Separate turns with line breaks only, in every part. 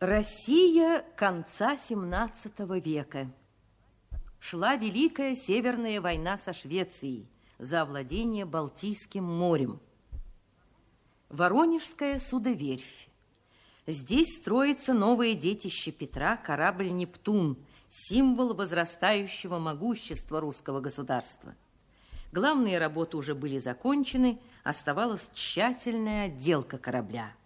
Россия конца 17 века. Шла Великая Северная война со Швецией за овладение Балтийским морем. Воронежская судоверфь. Здесь строится новое детище Петра, корабль «Нептун», символ возрастающего могущества русского государства. Главные работы уже были закончены, оставалась тщательная отделка корабля –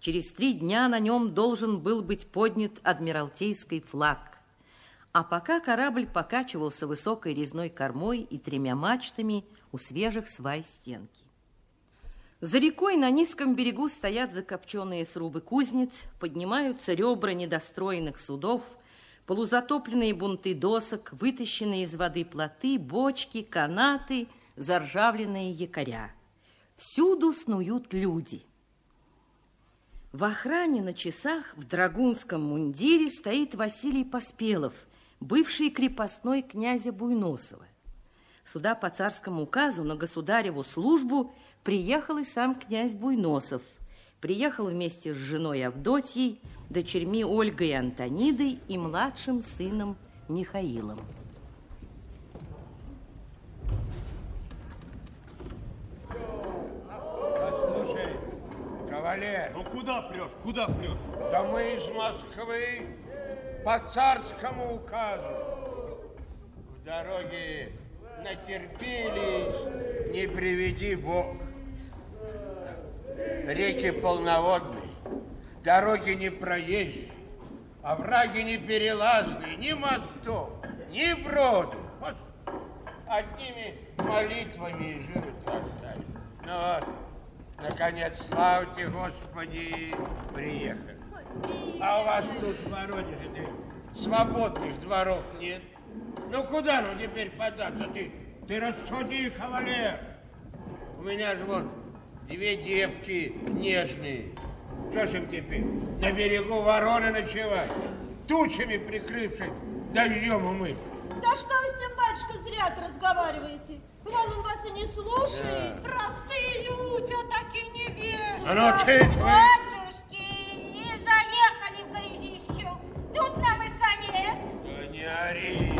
Через три дня на нем должен был быть поднят адмиралтейский флаг. А пока корабль покачивался высокой резной кормой и тремя мачтами у свежих свай стенки. За рекой на низком берегу стоят закопченные срубы кузнец, поднимаются ребра недостроенных судов, полузатопленные бунты досок, вытащенные из воды плоты, бочки, канаты, заржавленные якоря. Всюду снуют люди – в охране на часах в драгунском мундире стоит Василий Поспелов, бывший крепостной князя Буйносова. Сюда по царскому указу на государеву службу приехал и сам князь Буйносов. Приехал вместе с женой Авдотьей, дочерьми Ольгой и Антонидой и младшим сыном Михаилом.
Валер.
Ну куда прешь? Куда прешь?
Да мы из Москвы по царскому указу. В дороге натерпелись, не приведи Бог. Реки полноводные, дороги не проезжие, овраги не перелазные, ни мостов, ни броду. Одними молитвами и живы остались. Ну вот, Наконец, славьте, Господи, приехали. А у вас тут в Воронеже свободных дворов нет? Ну, куда ну теперь податься? Ты, ты рассуди, кавалер. У меня же вот две девки нежные. Что ж им теперь, на берегу вороны ночевать? Тучами прикрывшись, дождем умыть.
Да что вы с ним, батюшка, зря разговариваете? Он вас и не слушает.
Да. Простые люди, а такие невежды.
А ну, тыть
Батюшки, и заехали в грязищу. Тут нам и конец.
Да не ори.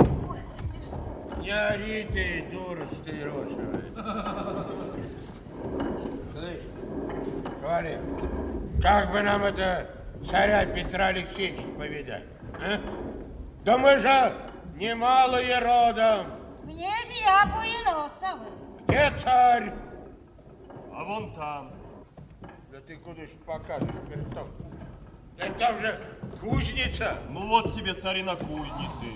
Не ори ты, дура ты рожевая. Слышь, говори, как бы нам это царя Петра Алексеевича повидать? А? Да мы же немалые родом.
Князья Буеносовы.
Где царь?
А вон там.
Да ты куда ж покажешь, Бертон? Да там же кузница.
Ну вот тебе царь на кузнице.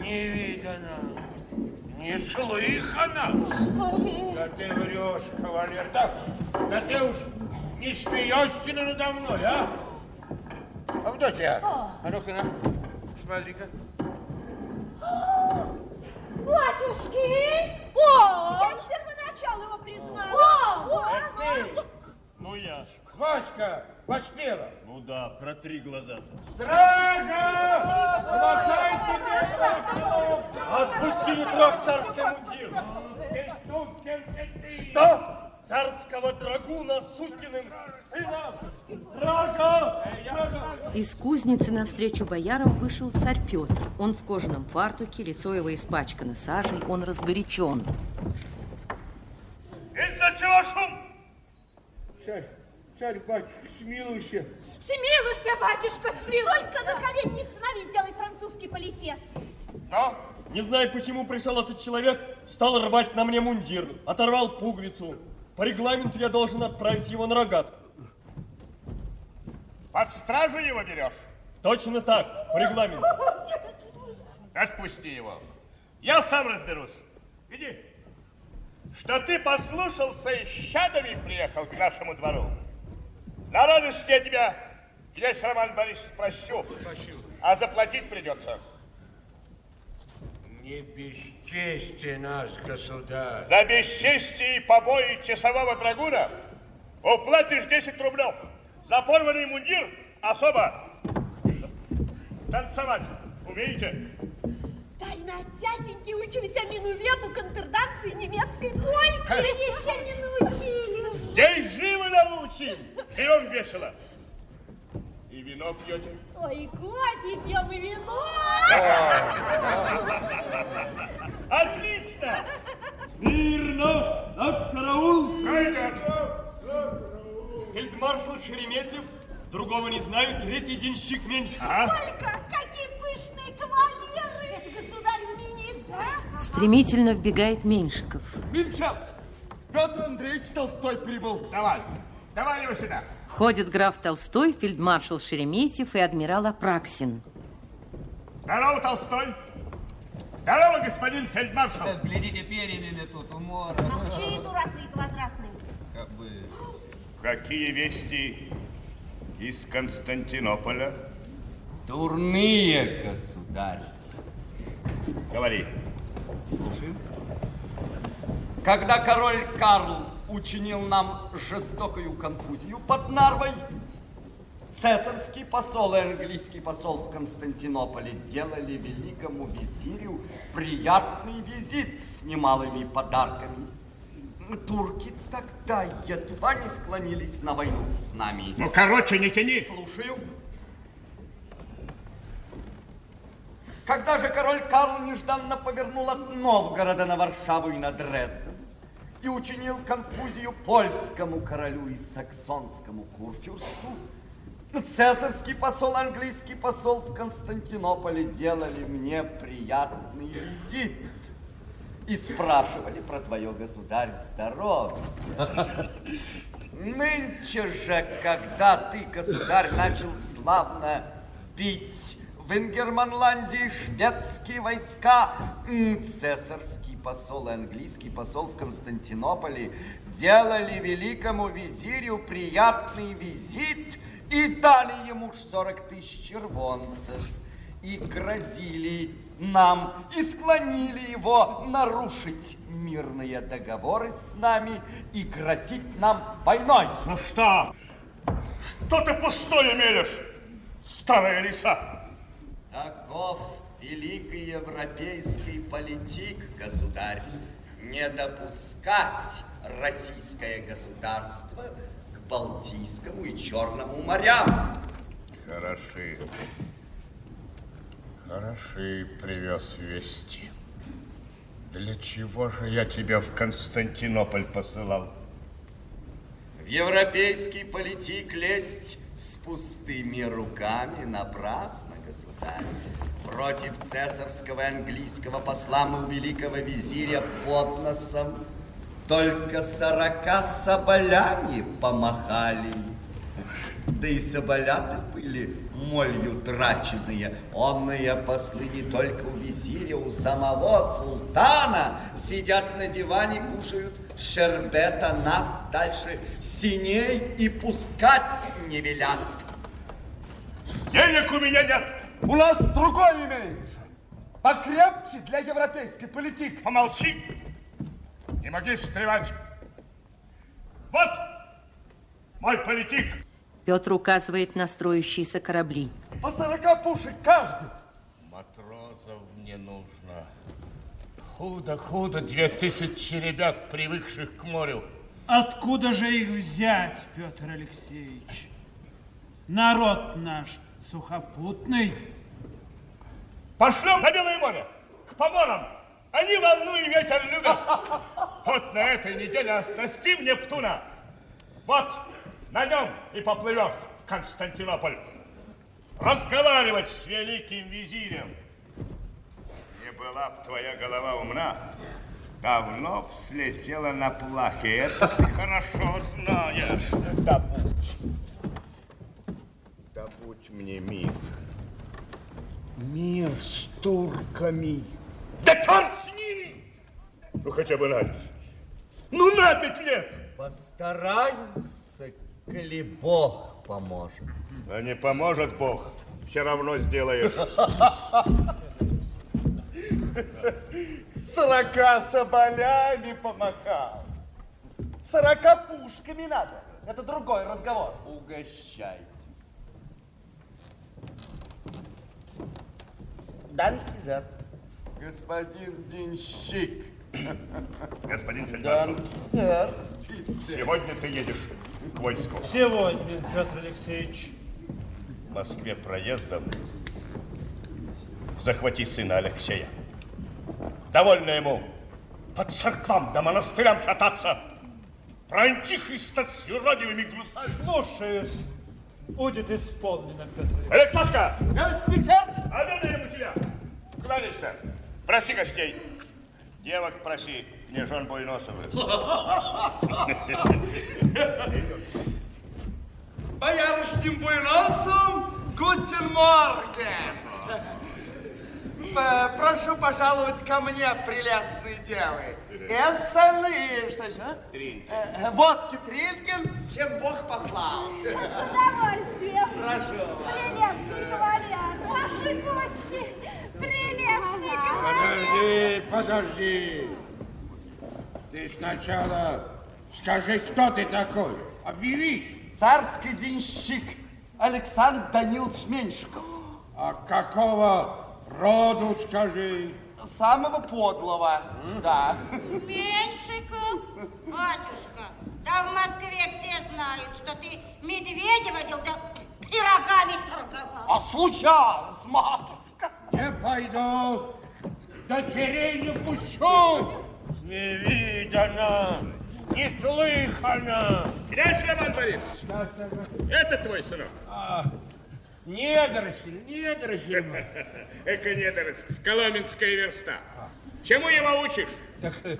Не видано, не слыхано. Да ты врешь, кавалер. Да, да ты уж не смеешься надо мной, а? Авдотья, а ну-ка, на, смотри-ка.
Батюшки! О! Я с первоначала его признала.
О! Это ты?
Ну я.
Васька, поспела.
Ну да, протри глаза-то.
Стража! Хватайте меня!
Отпусти Петра в царский мундир. Что? Царского драгуна сукиным сыном? Стража! Стража!
Из кузницы навстречу боярам вышел царь Петр. Он в кожаном фартуке, лицо его испачкано сажей, он разгорячен.
Из-за чего шум?
Царь, царь, батюшка, смилуйся.
Смилуйся, батюшка, смилуйся. Только на колени не становись, делай французский политес.
Да? Не знаю, почему пришел этот человек, стал рвать на мне мундир, оторвал пуговицу. По регламенту я должен отправить его на рогатку.
Под стражу его берешь?
Точно так, по регламенту.
Отпусти его. Я сам разберусь. Иди. Что ты послушался и щадами приехал к нашему двору. На радость я тебя, князь Роман Борисович, прощу. А заплатить придется.
Не бесчести нас, государь.
За бесчестие и побои часового драгуна уплатишь 10 рублев. За порванный мундир особо. Танцевать умеете?
Тайна от тятеньки учимся минувету, контрданции, немецкой польки. Еще не научились.
Здесь живо научим. Живем весело. И вино пьете?
Ой, и кофе пьем, и вино.
Отлично!
Мирно! На караул!
Пойдет.
Фельдмаршал Шереметьев, другого не знаю, третий денщик меньше.
А?
Только какие пышные кавалеры!
Это государь-министр, а?
Стремительно вбегает Меньшиков.
Минчевцы! Петр Андреевич Толстой прибыл.
Давай, давай его сюда.
Входят граф Толстой, фельдмаршал Шереметьев и адмирал Апраксин.
Здорово, Толстой. Здорово, господин фельдмаршал.
Глядите, перьями тут умора.
Молчи, дурак великовозрастный.
Как бы...
Какие вести из Константинополя?
Дурные, государь.
Говори.
Слушаю. Когда король Карл учинил нам жестокую конфузию под Нарвой, цесарский посол и английский посол в Константинополе делали великому визирю приятный визит с немалыми подарками. Турки тогда едва не склонились на войну с нами.
Ну, короче, не тяни.
Слушаю. Когда же король Карл нежданно повернул от Новгорода на Варшаву и на Дрезден и учинил конфузию польскому королю и саксонскому курфюрсту, цесарский посол, английский посол в Константинополе делали мне приятный визит и спрашивали про твое, государь, здоровье. Нынче же, когда ты, государь, начал славно бить в Ингерманландии шведские войска, цесарский посол и английский посол в Константинополе делали великому визирю приятный визит и дали ему ж 40 тысяч червонцев и грозили нам и склонили его нарушить мирные договоры с нами и грозить нам войной.
Ну что? Что ты пустое мелешь, старая лиса?
Таков великий европейский политик, государь, не допускать российское государство к Балтийскому и Черному морям.
Хороши. Хороши привез вести. Для чего же я тебя в Константинополь посылал?
В европейский политик лезть с пустыми руками напрасно, государь. Против цесарского английского посла мы у великого визиря под носом только сорока соболями помахали. Да и соболя-то были молью траченные. Онные послы не только у визиря, у самого султана сидят на диване, кушают шербет, а нас дальше синей и пускать не велят.
Денег у меня нет.
У нас другой имеется. Покрепче для европейской политики.
Помолчи. Не могли встревать. Вот мой политик.
Петр указывает на строящиеся корабли.
По 40 пушек каждый.
Матросов не нужно. Худо-худо две тысячи ребят, привыкших к морю.
Откуда же их взять, Петр Алексеевич? Народ наш сухопутный.
Пошлем на Белое море, к поморам. Они волну и ветер любят. Вот на этой неделе оснастим Нептуна. Вот на нем и поплывешь в Константинополь. Разговаривать с великим визирем. Не была б твоя голова умна, давно б слетела на плахе. Это ты хорошо знаешь. Да мне мир. Мир с турками. Да черт с ними! Ну, хотя бы на. Ну, на пять лет!
Постараемся, коли Бог поможет.
А не поможет Бог, все равно сделаешь.
Сорока соболями помахал. Сорока пушками надо. Это другой разговор.
Угощайтесь.
Данкизер.
Господин денщик.
Господин фельдмаршал,
Данкизер.
сегодня ты едешь к войску.
Сегодня, Петр Алексеевич.
в Москве проездом, захвати сына Алексея. Довольно ему по церквам да монастырям шататься, про антихриста с юродивыми гнусами.
Слушаюсь. Будет исполнено, Петр Алексеевич.
Алексашка!
Инспектор!
Обедаем у тебя. Кланяйся. Проси гостей. Девок проси, не жен Буйносовых.
Боярышним Буйносом, гутен морген. Прошу пожаловать ко мне, прелестные девы. Эссен и что еще? Э, Водки Тринкин, чем Бог послал.
С удовольствием.
Прошу.
Прелестный кавалер. Ваши гости. Прелестный.
Подожди, подожди. Ты сначала скажи, кто ты такой. Объявись.
Царский денщик Александр Данилович Меньшиков.
А какого роду скажи?
Самого подлого, да.
Меньшиков, батюшка, да в Москве все знают, что ты медведя водил, да пирогами торговал.
А случалось, матушка.
Не пойду, дочерей не пущу. Не видано, не слыхано.
Князь Роман Борисович, это твой сынок?
Недоросль, недоросль. мой.
Эка недоросль, Коломенская верста. Чему его учишь?
Так э,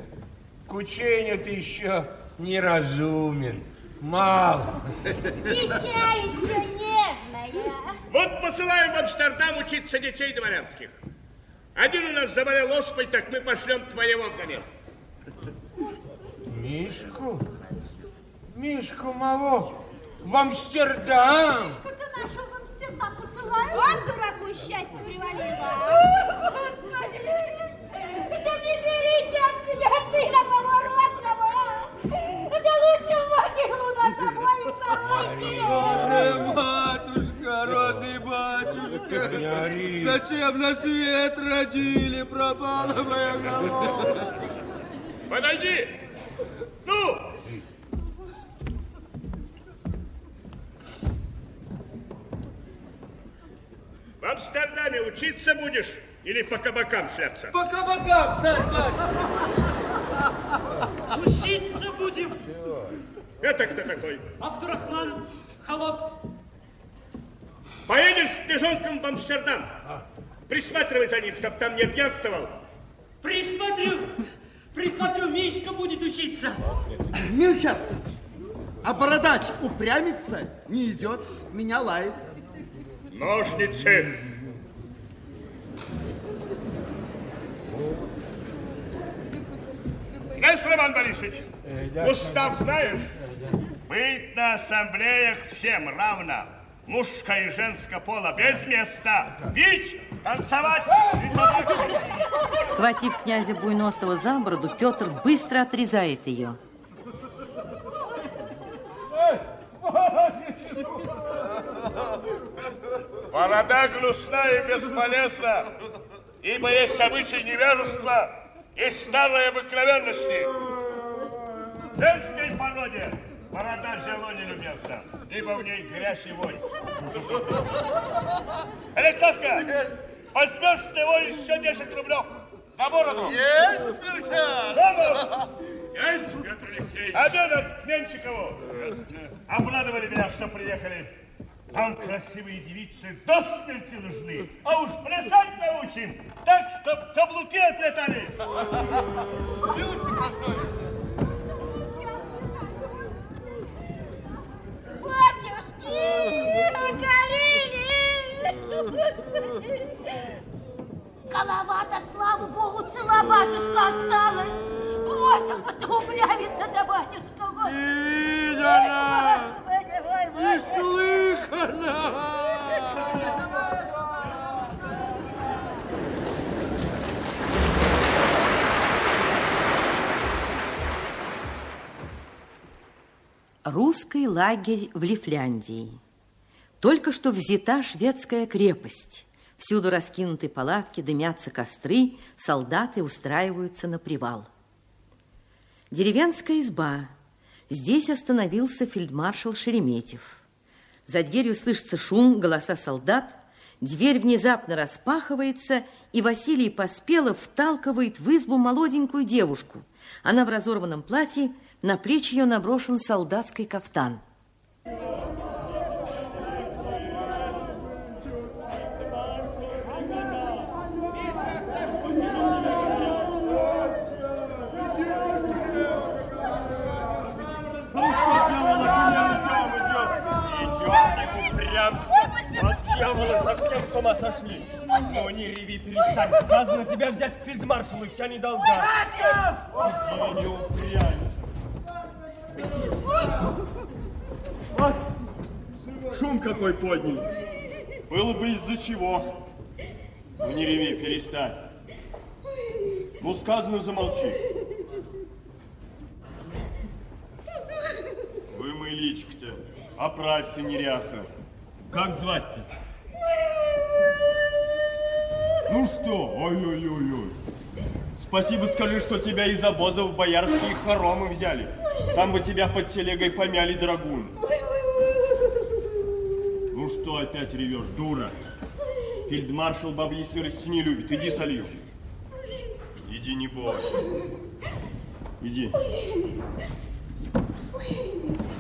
к учению ты еще неразумен. Мало.
Дитя еще нежное.
Вот посылаем в Амстердам учиться детей дворянских. Один у нас заболел оспой, так мы пошлем твоего взамен.
Мишку? Мишку моего в Амстердам.
Ты нашел в Амстердам посылаешь? Вот дураку счастье привалило.
Зачем на свет родили, пропала моя голова.
Подойди! Ну! В Амстердаме учиться будешь или по кабакам шляться?
По кабакам, царь батюшка.
Учиться будем.
Это кто такой?
Абдурахман, холоп.
Поедешь с княжонком в Амстердам. Присматривай за ним, чтоб там не пьянствовал.
Присмотрю, присмотрю, Мишка будет учиться.
Милчерц, а бородач упрямится, не идет, меня лает.
Ножницы. Князь Роман Борисович, устав знаешь? Быть на ассамблеях всем равно. Мужское и женское пола без места. Пить, танцевать и.
Схватив князя Буйносова за бороду, Петр быстро отрезает ее.
Борода гнусна и бесполезна, ибо есть обычай невежества и старой обыкновенности. Женской породе борода зело нелюбезна, ибо в ней грязь и вонь. Алексашка, возьмешь с него еще 10 рублев за бороду.
Есть, Милчерц!
Браво! Есть, Петр Алексеевич. Обедать к Менчикову. Обрадовали меня, что приехали. Там красивые девицы до смерти нужны. А уж плясать научим, так, чтоб каблуки отлетали.
Батюшки, околели. Голова-то, слава богу, цела, батюшка, осталась. Бросил бы ты упрямиться, да, батюшка, Господи.
Видано!
Господи, мой, Господи.
Слыхано!
Русский лагерь в Лифляндии. Только что взята шведская крепость. Всюду раскинуты палатки, дымятся костры, солдаты устраиваются на привал. Деревенская изба. Здесь остановился фельдмаршал Шереметьев. За дверью слышится шум, голоса солдат. Дверь внезапно распахивается, и Василий Поспелов вталкивает в избу молоденькую девушку. Она в разорванном платье, на плечи ее наброшен солдатский кафтан.
От дьявола совсем с ума сошли. Ну не реви, перестань. Сказано тебя взять к фельдмаршалу, их не долга. Иди, не упрямься. Вот, шум какой подняли. Было бы из-за чего. Ну не реви, перестань. Ну сказано, замолчи. Вымой личко-то. Оправься, неряха. Как звать-то? Ну что? Ой-ой-ой-ой. Спасибо скажи, что тебя из обоза в боярские хоромы взяли. Там бы тебя под телегой помяли драгун. Ну что опять ревешь, дура? Фельдмаршал бабьей сырости не любит. Иди солью. Иди, не бойся. Иди.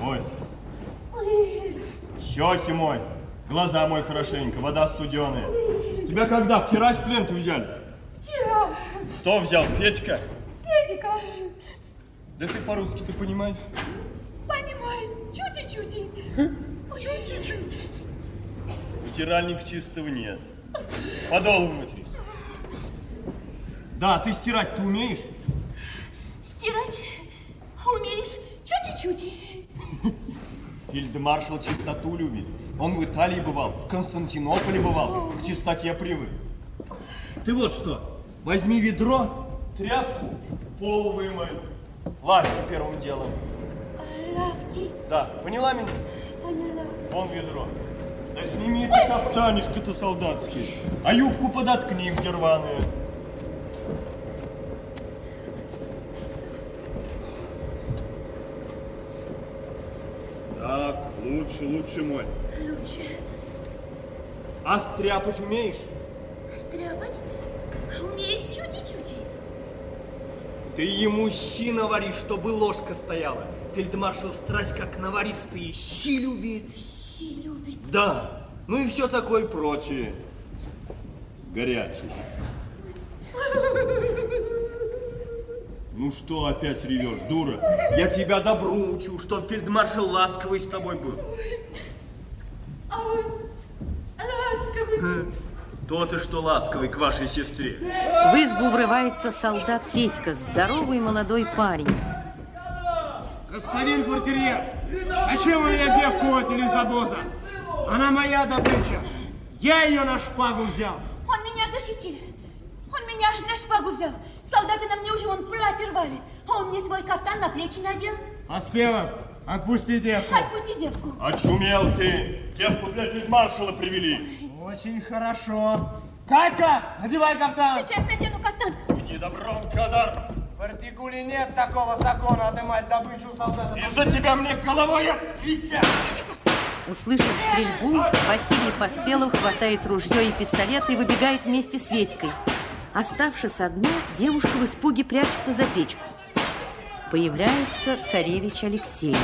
Бойся. Щеки мой, глаза мой хорошенько, вода студеная. Тебя когда, вчера с плен-то взяли?
Вчера.
Кто взял, Федька?
Федика.
Да ты по-русски ты понимаешь?
Понимаешь, чути-чути. Чути-чути.
Утиральник чистого нет. Подол вымотрись. Да, ты стирать-то умеешь?
Стирать умеешь чути-чути.
Фельдмаршал чистоту любит. Он в Италии бывал, в Константинополе бывал, к чистоте привык. Ты вот что, возьми ведро, тряпку, пол вымой. Лавки первым делом.
Лавки.
Да, поняла меня?
Поняла.
Вон ведро. Да сними это кафтанишко-то солдатский, а юбку подоткни, где рваная. Так, лучше, лучше мой.
Лучше.
А стряпать умеешь?
Стряпать умеешь чути-чути.
Ты ему щи навари, чтобы ложка стояла. Фельдмаршал страсть как наваристые щи любит.
Щи любит.
Да, ну и все такое прочее. Горячий. Ну что опять ревешь, дура? Я тебя добру учу, чтоб фельдмаршал ласковый с тобой был.
А он ласковый.
То ты что ласковый к вашей сестре.
В избу врывается солдат Федька, здоровый молодой парень.
Господин квартирьер, зачем вы меня девку отняли из обоза? Она моя добыча. Я ее на шпагу взял.
Он меня защитил. Он меня на шпагу взял. Солдаты на мне уже вон платье рвали. А он мне свой кафтан на плечи надел.
Поспелов, отпусти девку.
Отпусти девку.
Очумел ты. Девку для фельдмаршала привели.
Очень хорошо. Катька, надевай кафтан.
Сейчас надену кафтан.
Иди добром, Федор.
В артикуле нет такого закона отнимать добычу солдата.
Из-за тебя мне головой отвитя.
Услышав стрельбу, Василий Поспелов хватает ружье и пистолет и выбегает вместе с Ведькой. Оставшись одна, девушка в испуге прячется за печку. Появляется царевич Алексей.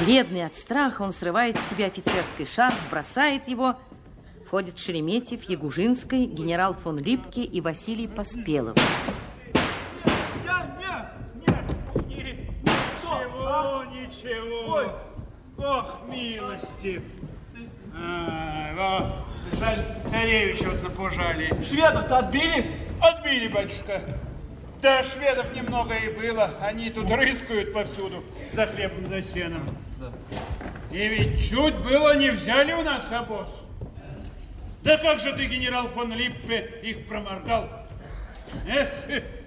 Бледный от страха, он срывает с себя офицерский шарф, бросает его. Входят Шереметьев, Ягужинский, генерал фон Липке и Василий Поспелов.
Ничего, ничего. Ох, милостив. А, жаль, царевича вот напужали.
Шведов-то отбили?
Отбили, батюшка. Да, шведов немного и было. Они тут рыскают повсюду за хлебом, за сеном. И ведь чуть было не взяли у нас обоз. Да как же ты, генерал фон Липпе, их проморгал? Эх,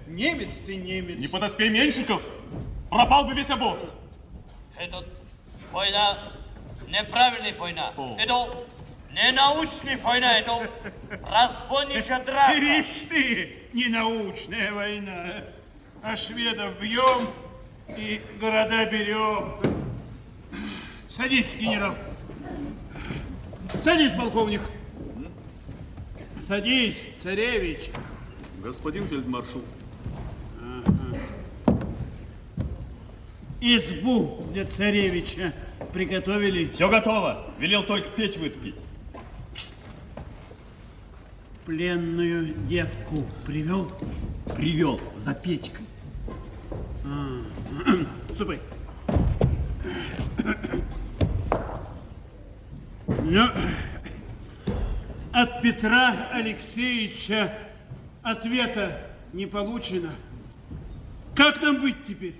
немец ты, немец.
Не подоспей Меньшиков, пропал бы весь обоз.
Это война, неправильная война. Это не научная война, это разбойничья драка.
Ишь ты, ненаучная война. А шведов бьем и города берем. Садись, генерал. Садись, полковник. Садись, царевич.
Господин фельдмаршал.
Избу для царевича приготовили.
Все готово. Велел только печь вытопить.
Пленную девку привел?
Привел за печкой.
А, Ступай. Ну, от Петра Алексеевича ответа не получено. Как нам быть теперь?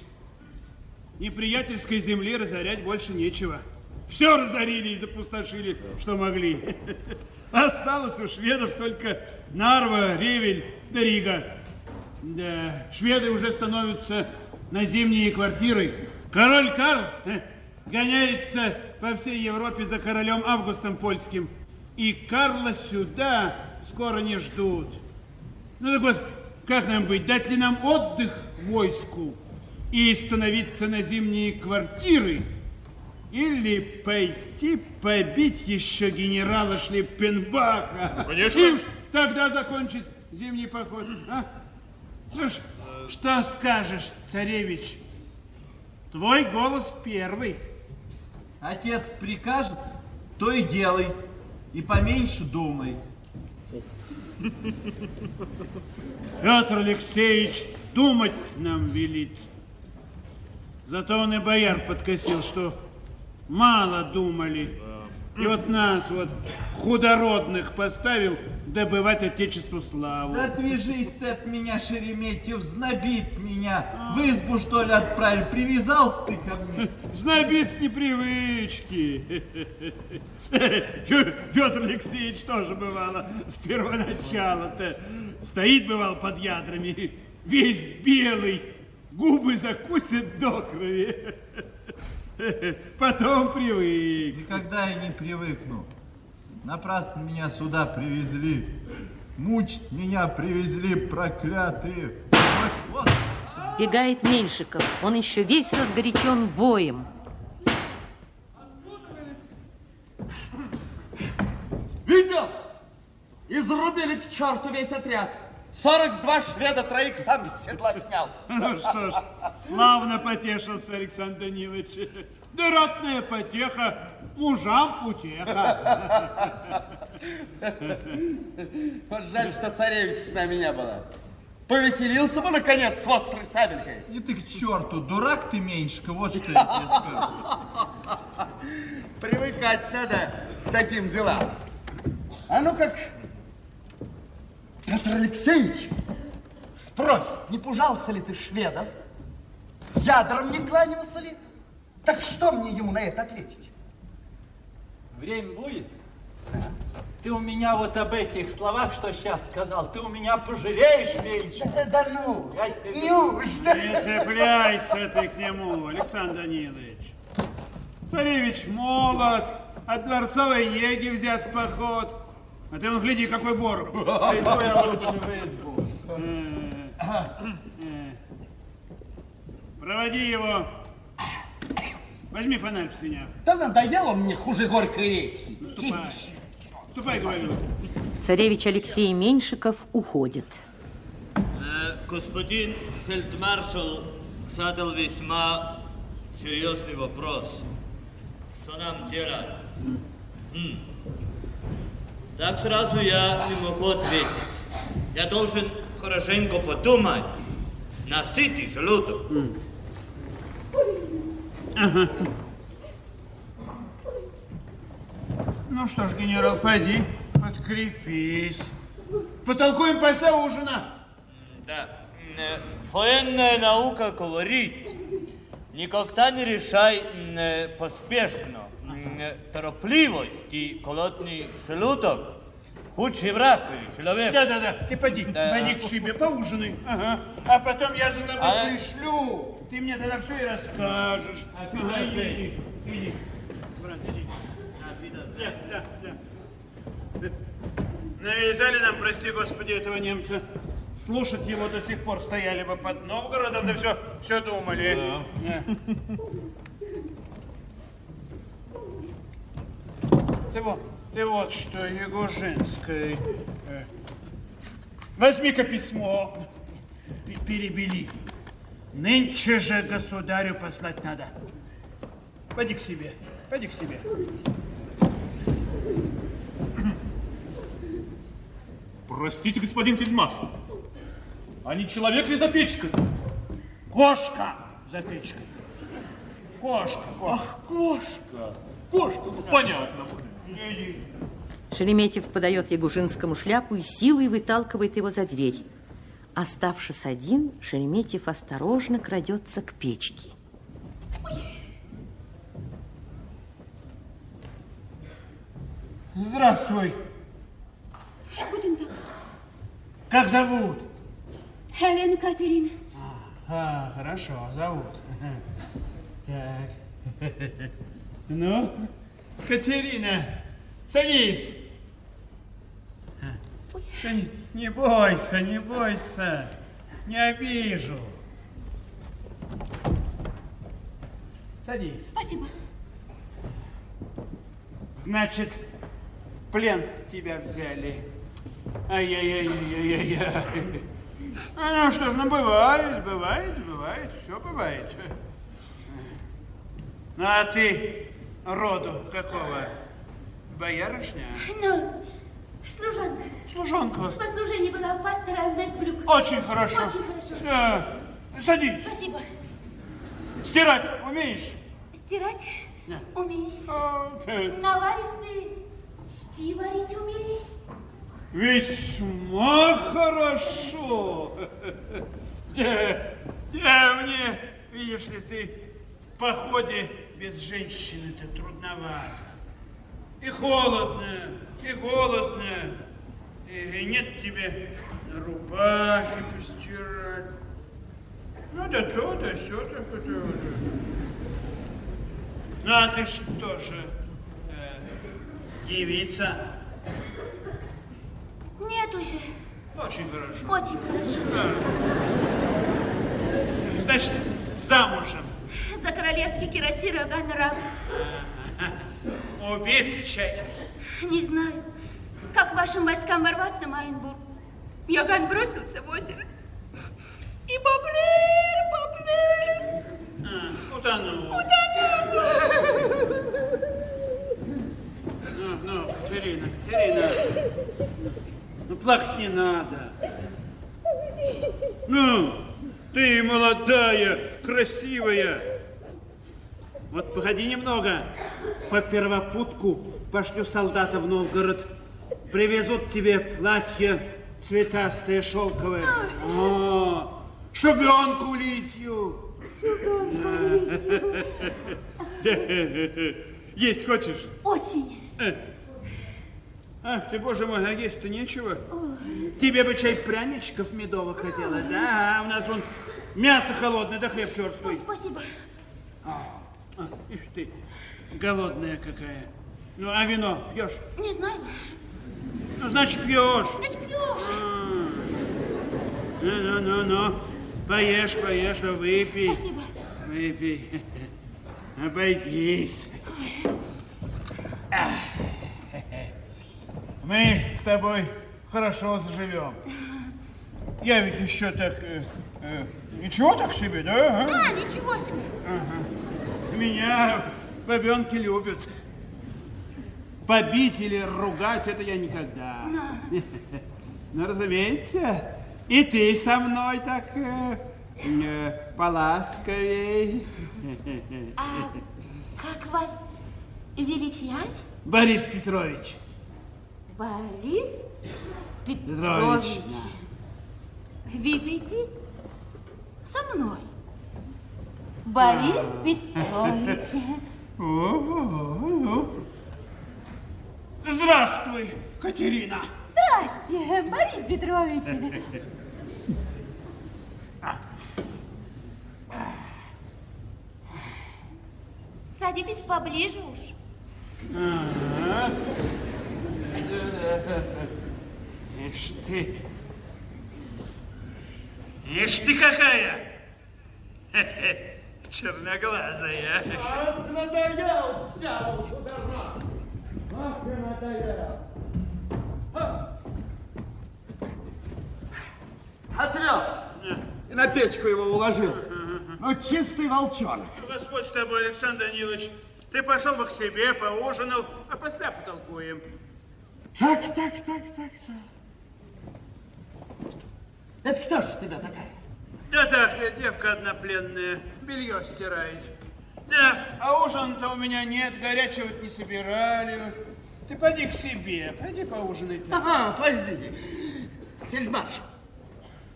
Неприятельской земли разорять больше нечего. Все разорили и запустошили, что могли. Осталось у шведов только Нарва, Ревель да Рига. Да, шведы уже становятся на зимние квартиры. Король Карл э, гоняется по всей Европе за королем Августом Польским. И Карла сюда скоро не ждут. Ну так вот, как нам быть? Дать ли нам отдых войску и становиться на зимние квартиры? Или пойти побить еще генерала Шлиппенбаха?
Конечно.
И уж тогда закончить зимний поход. А? Ну, что скажешь, царевич? Твой голос первый.
Отец прикажет, то и делай. И поменьше думай.
Петр Алексеевич думать нам велит. Зато он и бояр подкосил, что мало думали. И вот нас, вот, худородных, поставил добывать Отечеству славу.
Да отвяжись ты от меня, Шереметьев, знобит меня. В избу, что ли, отправил? Привязался ты ко мне?
Знобит с непривычки. Петр Алексеевич тоже бывало с первоначала-то. Стоит, бывал, под ядрами, весь белый, губы закусит до крови. Потом привык.
Никогда я не привыкну. Напрасно меня сюда привезли. Мучить меня привезли проклятые. Вот, вот.
Бегает Меньшиков. Он еще весь разгорячен боем.
Видел? Изрубили к черту весь отряд. 42 шведа троих сам с седла снял.
Ну что ж, славно потешился Александр Данилович. Да ратная потеха, мужам утеха.
Вот жаль, что царевич с нами не было. Повеселился бы, наконец, с острой сабелькой.
И ты к черту, дурак ты, Меньшика, вот что я тебе скажу.
Привыкать надо к таким делам. А ну как, Петр Алексеевич, спросит, не пужался ли ты шведов? Ядром не кланялся ли? Так что мне ему на это ответить?
Время будет? Ты у меня вот об этих словах, что сейчас сказал, ты у меня пожалеешь, Меньшик?
Да, да ну, неужто?
Не цепляйся ты к нему, Александр Данилович. Царевич молод, от дворцовой неги взят в поход. А ты, ну, гляди, какой бор.
Пойду я лучше в избу.
Э, Проводи его. Возьми фонарь в синях.
Да надоело мне хуже горькой редьки.
Ступай. Ступай, говорю.
Царевич Алексей Меньшиков уходит.
Э, Господин фельдмаршал задал весьма серьезный вопрос. Что нам делать? М. Так сразу я не могу ответить. Я должен хорошенько подумать. Насытый желудок.
Ага. Ну что ж, генерал, пойди, подкрепись. Потолкуем после ужина.
Да. Э, Военная наука говорит, никогда не решай э, поспешно. Э, Торопливость и голодный желудок худший враг человека.
Да-да-да, ты пойди,
Да.
пойди к себе, поужинай. Ага. А потом я за тобой
А-
пришлю. Ты мне тогда все и расскажешь. Ага, иди, иди. Брат, иди. Да, да, да. Навязали нам, прости господи, этого немца. Слушать его до сих пор стояли бы под Новгородом, да все, все думали. Да. Ты вот, ты вот что, Егожинская, э, возьми-ка письмо и перебели. Нынче же государю послать надо. Пойди к себе, пойди к себе.
Простите, господин фельдмаршал, а не человек ли за печкой?
Кошка за печкой. Кошка, кошка.
Ах, кошка. Кошка, ну, понятно.
Шереметьев подает Ягужинскому шляпу и силой выталкивает его за дверь. Оставшись один, Шереметьев осторожно крадется к печке.
Здравствуй.
Tag.
Как зовут?
Хелена Катерина.
А, хорошо, зовут. Так. Ну, Катерина, садись. Да не, не бойся, не бойся. Не обижу. Садись.
Спасибо.
Значит, плен тебя взяли. Ай-яй-яй-яй-яй-яй. А ну что ж, ну бывает, бывает, бывает, все бывает. Ну а ты роду какого? Боярышня?
Ну, служанка.
Служанка.
По служению была у пастора Андесбрюк.
Очень хорошо.
Очень хорошо.
Да. Садись.
Спасибо.
Стирать умеешь?
Стирать
Да.
умеешь.
э.
Наваристый щи варить умеешь.
Весьма хорошо. Да, да, мне, видишь ли, ты в походе без женщины-то трудновато. И холодно, и голодно, и нет тебе рубахи постирать. Ну да то, да все так это. Ну а ты что же, э, девица?
Нет уже.
Очень хорошо.
Очень хорошо.
А. Значит, замужем.
За королевский кирасир Аган Раб.
Убит чай.
Не знаю, как вашим войскам ворваться, Майнбург. Яган бросился в озеро. И поплыл, поплыл.
А, утонул.
Утонул.
Ну, ну, Катерина, Катерина. Ну, плакать не надо. Ну, ты молодая, красивая. Вот погоди немного. По первопутку пошлю солдата в Новгород. Привезут тебе платье цветастое, шелковое. О, шубенку лисью. Есть хочешь?
Очень.
Э. Ах ты, боже мой, а есть-то нечего? Тебе бы чай пряничков медовых хотелось, да? А у нас вон мясо холодное, да хлеб черствый.
Спасибо.
А, ишь ты, голодная какая. Ну, а вино пьешь?
Не знаю.
Ну, значит, пьешь.
Ведь пьешь.
А. Ну, ну, ну, ну. Поешь, поешь, а выпей.
Спасибо.
Выпей. Обойдись. Мы с тобой хорошо заживем. Я ведь еще так... э, э, ничего так себе, да? а?
Да, ничего себе.
Ага. Меня бабенки любят. Побить или ругать это я никогда. Ну, разумеется, и ты со мной так э, э, поласковей.
А как вас величать?
Борис Петрович.
Борис
Петрович,
Петрович. Выпейте со мной. Борис Петрович.
Здравствуй, Катерина.
Здрасте, Борис Петрович. Садитесь поближе уж.
Ага. Ишь ты. Ишь ты какая. Хе-хе, Черноглазая.
Надоел дьявол, губернатор. Ах, ты надоел. А. Отвез. И на печку его уложил. Ну, чистый волчонок.
Господь с тобой, Александр Данилович. Ты пошел бы к себе, поужинал, а после потолкуем.
Так, так, так, так, так. Это кто же у тебя такая?
Да так, девка одна пленная, белье стирает. Да, а ужина-то у меня нет, горячего не собирали. Ты пойди к себе, пойди поужинай. ты.
Ага, пойди. Фельдмаршал,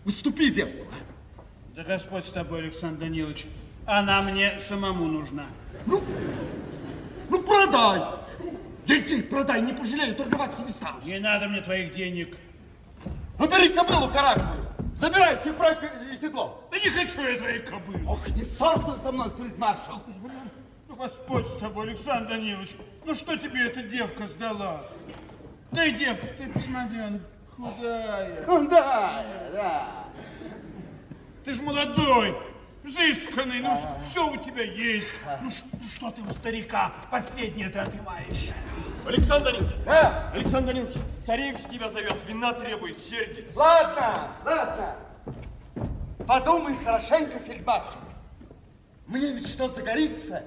уступи девку.
Да Господь с тобой, Александр Данилович. Она мне самому нужна.
Ну, продай. Ей, продай, не пожалею, торговаться не стану.
Не надо мне твоих денег.
Ну, бери кобылу караковую. Забирай чепрак и седло.
Да не хочу я твоей кобылы.
Ох, не ссорься со мной, фельдмаршал.
Ну, Господь с тобой, Александр Данилович. Ну, что тебе эта девка сдала? Да и девка, ты посмотри, она худая.
Худая, да.
Ты ж молодой, взысканный, ну, все у тебя есть. Ну, ну, что ты у старика последнее ты отымаешь?
Александр Данилович!
Да?
Александр Данилович, царевич тебя зовет, вина требует, сердит.
Ладно, ладно. Подумай хорошенько, фельдмаршал. Мне ведь что загорится,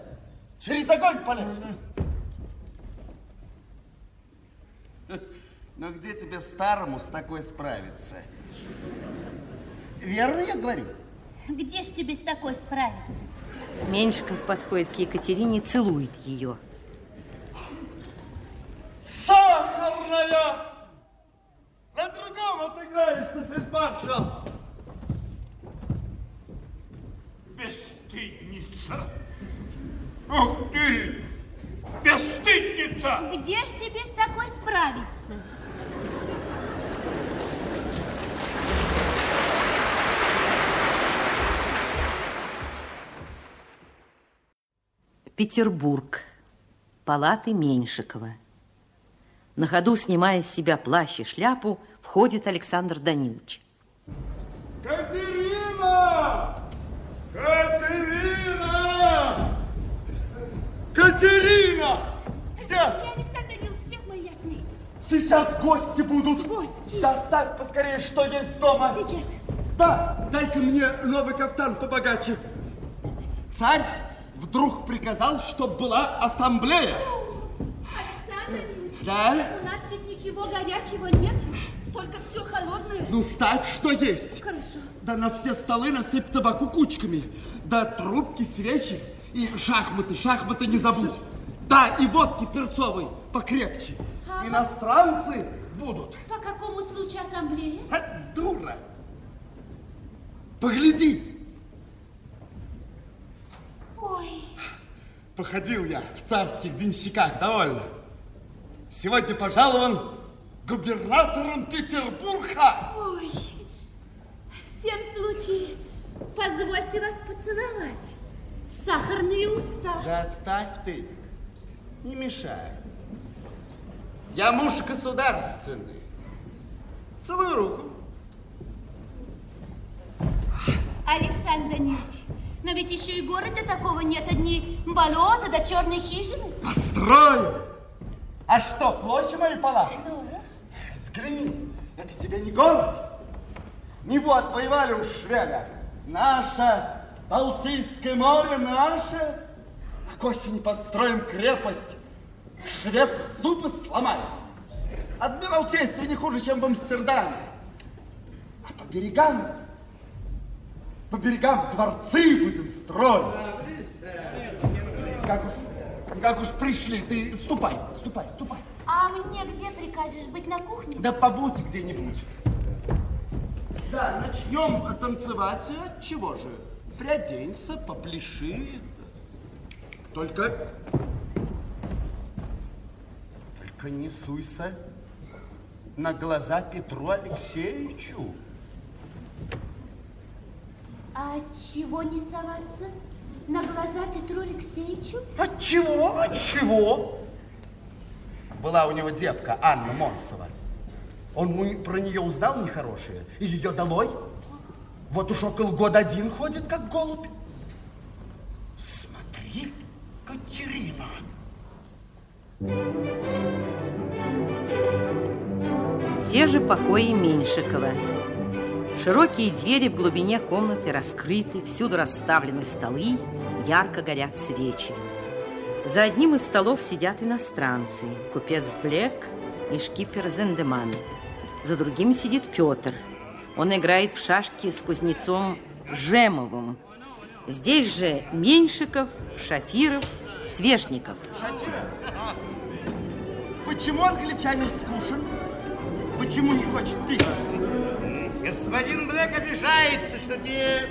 через огонь полез. Но где тебе старому с такой справиться? Верно я говорю?
Где ж тебе с такой справиться?
Меньшиков подходит к Екатерине и целует ее.
Сахарная! На другом отыграешься, фельдмаршал.
Бесстыдница! Ух ты! Бесстыдница!
Где ж тебе с такой справиться?
Петербург. Палаты Меньшикова. На ходу, снимая с себя плащ и шляпу, входит Александр Данилович.
Катерина! Катерина! Катерина! Где?
Александр Данилович, свет мой ясный.
Сейчас гости будут.
Гости?
Доставь поскорее, что есть дома.
Сейчас.
Да, дай-ка мне новый кафтан побогаче. Царь вдруг приказал, чтобы была ассамблея.
Александр
Да?
у нас ведь ничего горячего нет, только все холодное.
Ну, ставь, что есть.
Хорошо.
Да на все столы насыпь табаку кучками. Да трубки, свечи и шахматы, шахматы не забудь. Да, и водки перцовой покрепче.
А
Иностранцы будут.
По какому случаю ассамблея?
А, дура. Погляди.
Ой,
Походил я в царских денщиках довольно. Сегодня пожалован губернатором Петербурга.
ой. В всем случае, позвольте вас поцеловать. В сахарные уста.
Да оставь ты, не мешай. Я муж государственный. Целую руку.
Александр Данилович, но ведь еще и города такого нет, одни болота да черные хижины.
Построю. А что, площадь моей палаты? Взгляни, это тебе не город. Него отвоевали у шведа. Наше Балтийское море наше. А к осени построим крепость. Швед зубы сломает. Адмиралтейство не хуже, чем в Амстердаме. А по берегам, по берегам дворцы будем строить. Как уж, как уж пришли, ты ступай, ступай, ступай.
А мне где прикажешь быть на кухне?
Да побудь где-нибудь. Да, начнем танцевать. Чего же? Приоденься, попляши. Только... Только не суйся на глаза Петру Алексеевичу.
А чего не соваться на глаза Петру Алексеевичу?
От чего? От чего? Была у него девка Анна Монсова. Он про нее узнал нехорошее, и ее долой. Вот уж около года один ходит, как голубь. Смотри, Катерина.
Те же покои Меньшикова. Широкие двери в глубине комнаты раскрыты, всюду расставлены столы, ярко горят свечи. За одним из столов сидят иностранцы, купец Блек и шкипер Зендеман. За другим сидит Петр. Он играет в шашки с кузнецом Жемовым. Здесь же Меньшиков, Шафиров, Свешников.
Почему англичанин скушен? Почему не хочет пить?
Господин Блэк обижается, что тебе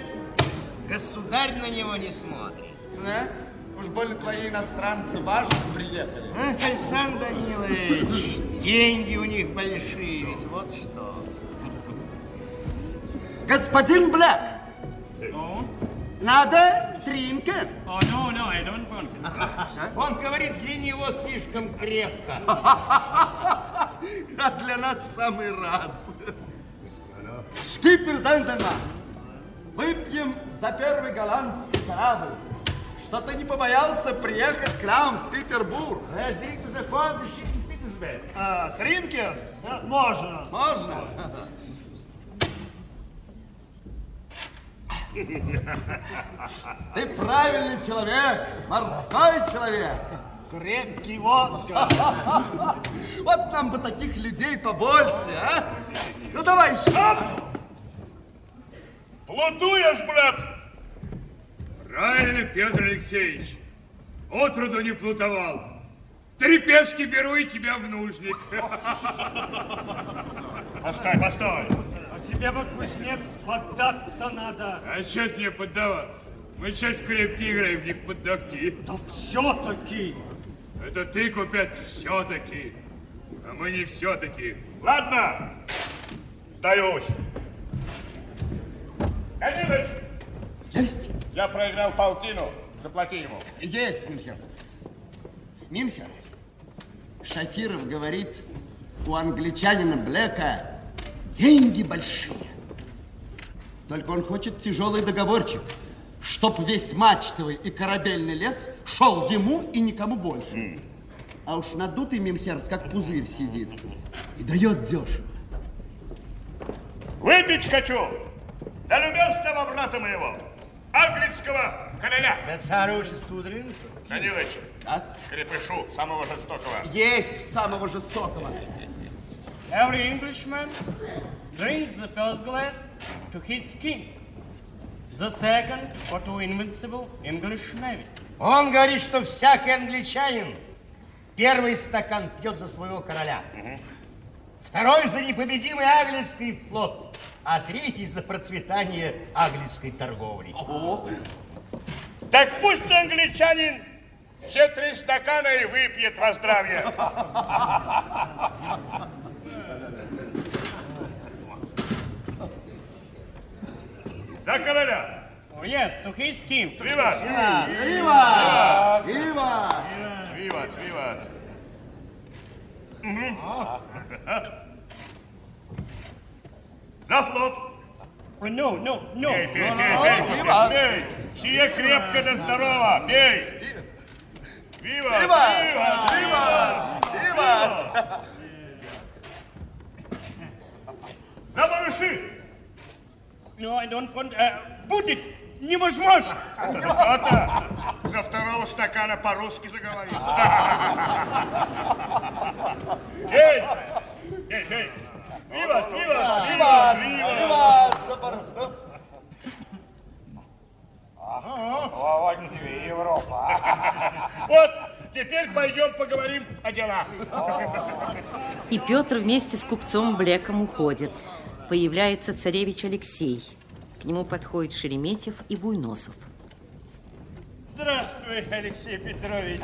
государь на него не смотрит.
Да? Уж больно твои иностранцы важно приехали.
Ах, Александр Данилович, деньги у них большие, ведь вот что.
Господин Блэк, надо тринка.
Oh, no, no, I don't want it.
Он говорит, для него слишком крепко.
А для нас в самый раз. Шкипер Зендеман, выпьем за первый голландский корабль. Что ты не побоялся приехать к нам в Петербург?
Я директор закон защитник Питерсберг.
А, Тринкер? Да, можно.
Можно. Ты правильный человек, морской человек.
Крепкий водка.
Вот нам бы таких людей побольше, а? Ну давай еще.
Плутуешь, брат?
Правильно, Петр Алексеевич. Отроду не плутовал. Три пешки беру и тебя в нужник.
Постой, постой.
А тебе бы, кузнец, поддаться надо.
А что мне поддаваться? Мы сейчас в крепкие играем, в них поддавки.
Да все-таки.
Это ты, купец, все-таки. А мы не все-таки.
Ладно, сдаюсь. Данилыч,
Есть?
я проиграл полтину. Заплати ему.
Есть, Минхерц. Минхерц, Шафиров говорит, у англичанина Блэка деньги большие. Только он хочет тяжелый договорчик, чтоб весь мачтовый и корабельный лес шел ему и никому больше. А уж надутый Мимхерц, как пузырь сидит, и дает дешево.
Выпить хочу за любезного брата моего, английского короля.
За царушеству дрын.
Данилыч,
Да?
крепышу самого жестокого.
Есть самого жестокого.
Every Englishman drinks the first glass to his king, the second for to invincible English navy.
Он говорит, что всякий англичанин первый стакан пьет за своего короля. Второй за непобедимый английский флот, а третий за процветание английской торговли.
Так пусть англичанин все три стакана и выпьет во здравие. За короля.
Yes, to his king.
Виват!
Вива! Вива!
Виват, виват. За флот.
No, no, no.
Пей, пей, пей, пей, пей. Сие крепко да здорово. Пей.
Вива!
виват,
Вива! Вива!
За барыши.
No, I don't want... Uh, будет невозможно.
Вот-то. За второго стакана по-русски заговорил. Эй! Эй, эй! Виват, виват, виват, виват!
Вива! Забор-
Вот тебе Европа.
Вот, теперь пойдем поговорим о делах.
И Петр вместе с купцом Блеком уходит. Появляется царевич Алексей. К нему подходит Шереметьев и Буйносов.
Здравствуй, Алексей Петрович.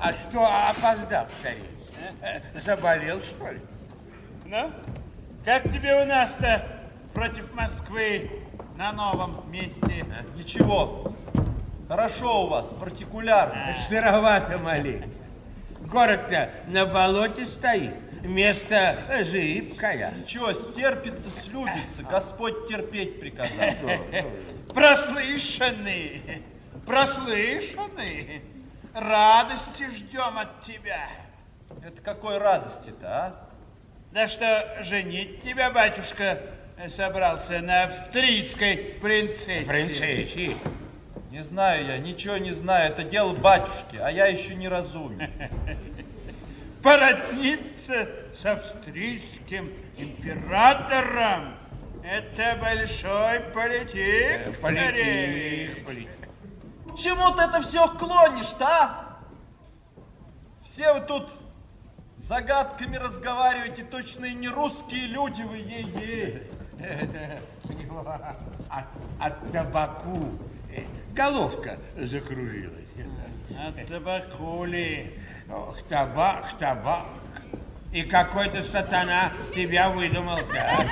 А что опоздал, царевич? Э, Заболел, что ли?
Ну, как тебе у нас-то против Москвы на новом месте?
Ничего. Хорошо у вас, партикулярно.
Сыровато маленько. Город-то на болоте стоит. Место зыбкое.
Ничего, стерпится, слюдится. Господь терпеть приказал.
Прослышанный, прослышанный. Радости ждем от тебя.
Это какой радости-то, а?
Да что, женить тебя, батюшка, собрался на австрийской принцессе.
Принцессе?
Не знаю я, ничего не знаю. Это дело батюшки, а я еще не разумен.
Породниться с австрийским императором – это большой политик,
Политик, политик.
Чему ты это все клонишь-то, а? Все вы тут загадками разговариваете, точно и не русские люди вы, ей-ей.
Это от, от табаку э, головка закружилась.
От табаку ли?
Ох, табак, табак. И какой-то сатана тебя выдумал, да?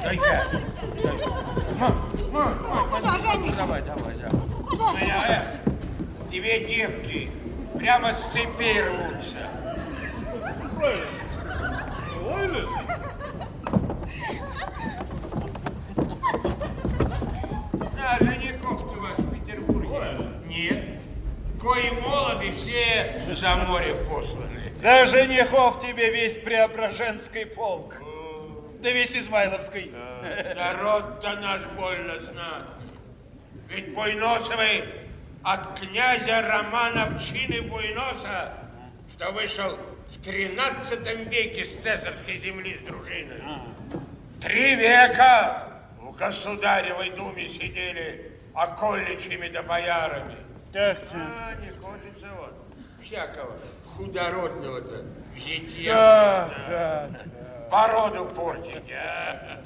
Стой-ка.
Куда же они?
Давай, давай, давай.
Куда же?
Э, Две девки прямо с цепей рвутся. А женихов-то у вас в Петербурге нет. Кои молоды, все за море посланы.
Да женихов тебе весь Преображенский полк. Да весь Измайловский.
Народ-то наш больно знатный. Ведь Буйносовый от князя Романа Пчины Буйноса, что вышел в тринадцатом веке с цесарской земли с дружиной. Три века в государевой думе сидели окольничьими да боярами.
Так,
А, не хочется вот всякого худородного-то в житье.
Да, да,
Породу портить, а?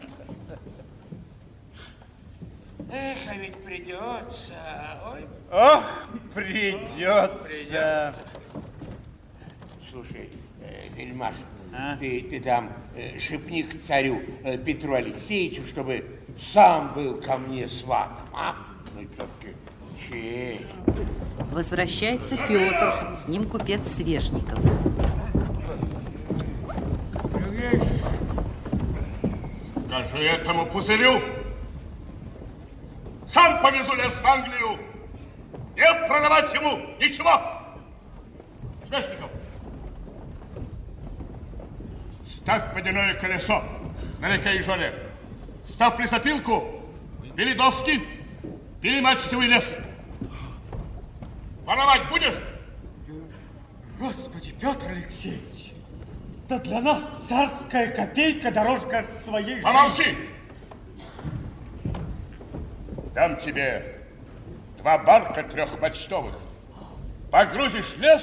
Эх, а ведь придется, ой.
Ох, придется.
Слушай, э, Вельмаш,
А?
ты, ты там э, шепни к царю э, Петру Алексеевичу, чтобы сам был ко мне сватом, а? Ну, все-таки честь.
Возвращается Петр, с ним купец Свешников.
Скажи этому пузырю, сам повезу лес в Англию, не продавать ему ничего. Смешников, ставь водяное колесо на реке Ижоре, ставь лесопилку, пили доски, пили мачтовый лес. Воровать будешь?
Господи, Петр Алексеевич, да для нас царская копейка дороже, кажется, своей жизни.
Помолчи! Дам тебе два барка трехмачтовых. Погрузишь лес,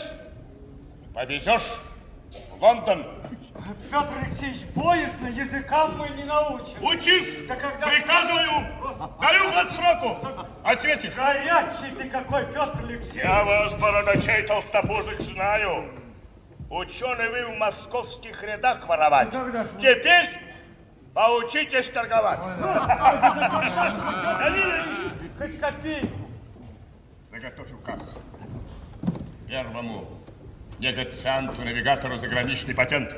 повезешь в Лондон.
Петр Алексеевич, боязно, языкам мы не научим.
Учись!
Да когда...
Приказываю! Даю год сроку! Ответишь!
Горячий ты какой, Петр Алексеевич!
Я вас, бородачей толстопузых, знаю. Ученый вы в московских рядах воровать. Теперь поучитесь торговать.
Хоть копейку.
Заготовь указ. Первому негацианту-навигатору заграничный патент.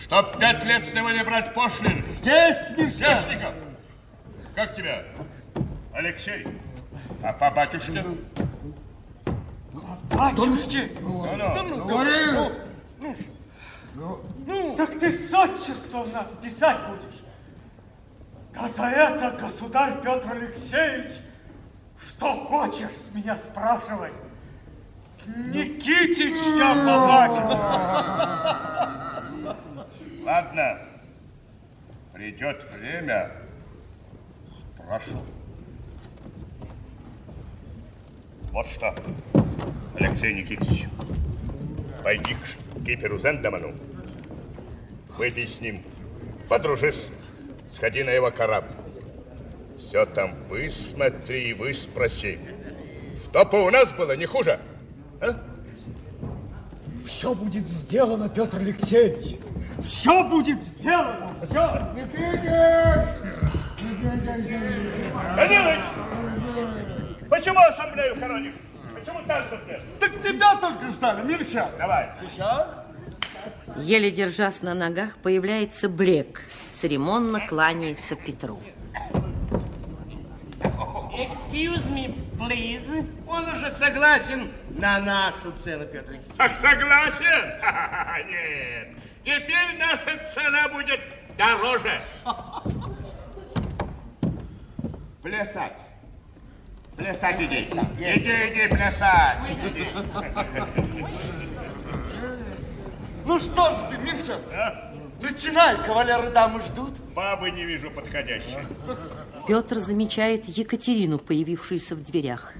Чтоб пять лет с него не брать пошлин.
Есть,
Свешников! Как тебя? Алексей. А по батюшке?
Батюшки!
Ну-ну.
Говори! Ну, так ты с отчеством нас писать будешь. Да за это, государь Петр Алексеевич, что хочешь с меня спрашивай. Никитич я побачу.
Ладно. Придет время, спрошу. Вот что, Алексей Никитич, пойди к Киперу Зендеману, выпей с ним, подружись, сходи на его корабль. Все там высмотри и выспроси. Чтоб и у нас было не хуже. А?
Все будет сделано, Петр Алексеевич. Все будет сделано. Все.
Данилыч! Почему ассамблею хоронишь? Почему танцев нет?
Так тебя только ждали, Мельхиор.
Давай.
Сейчас.
Еле держась на ногах, появляется Блек. Церемонно кланяется Петру.
Excuse me, please.
Он уже согласен на нашу цену, Петр Алексеевич.
Так согласен? Нет, Теперь наша цена будет дороже. Плясать. Плясать иди. Иди, иди, плясать.
Ну что ж ты, Минхерц, начинай, кавалеры дамы ждут.
Бабы не вижу подходящей.
Петр замечает Екатерину, появившуюся в дверях.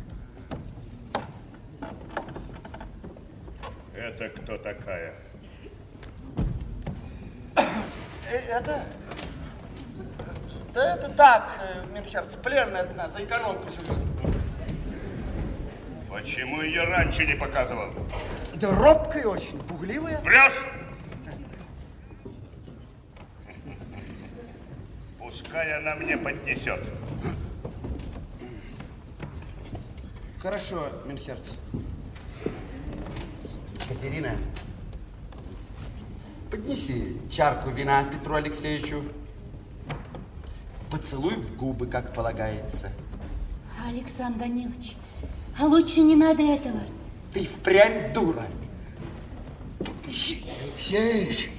Это кто такая?
Э, Это... Да это так, э, Минхерц, пленная одна, за экономку живет.
Почему ее раньше не показывал?
Да робкая очень, пугливая.
Врешь! Пускай она мне поднесет.
Хорошо, Минхерц. Катерина, поднеси чарку вина Петру Алексеевичу. Поцелуй в губы, как полагается.
Александр Данилович, а лучше не надо этого.
Ты впрямь дура.
Алексеич,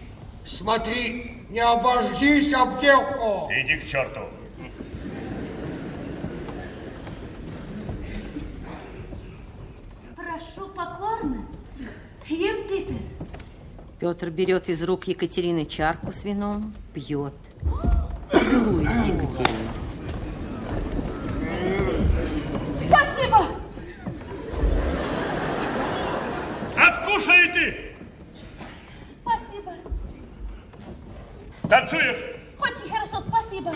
смотри, не обожгись об девку.
Иди к черту.
Прошу покорно. Юпитер.
Петр берет из рук Екатерины чарку с вином, пьет, целует Екатерину.
Спасибо.
Откушай ты!
Спасибо.
Танцуешь?
Очень хорошо, спасибо.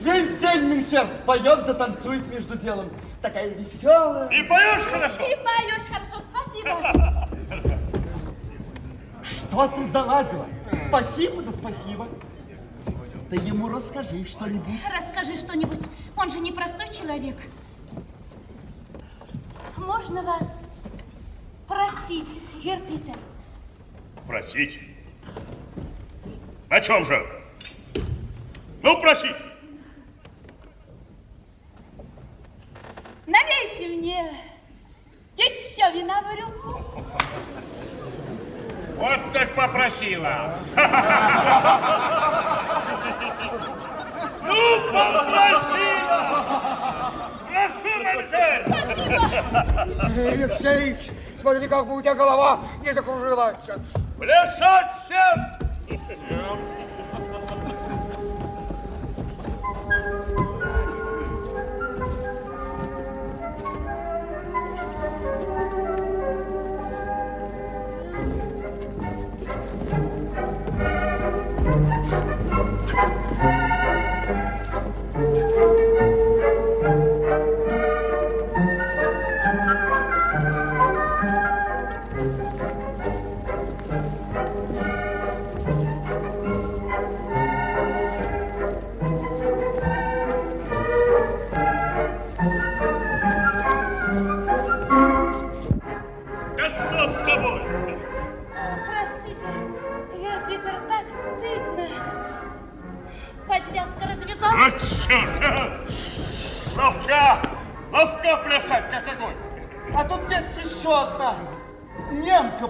Весь день Минхерц поет да танцует между делом. Такая веселая.
И поешь хорошо?
И поешь хорошо, спасибо.
Что ты заладила? Спасибо, да спасибо. Ты ему расскажи что-нибудь.
Расскажи что-нибудь. Он же не простой человек. Можно вас просить, Герпитер?
Просить? О чем же? Ну, проси.
Налейте мне еще вина в рюмку.
Вот так попросила. Ну, попросила! Прошу, мамзель!
Алексеич, смотри, как бы у тебя голова не закружилась.
Плясать всем! Да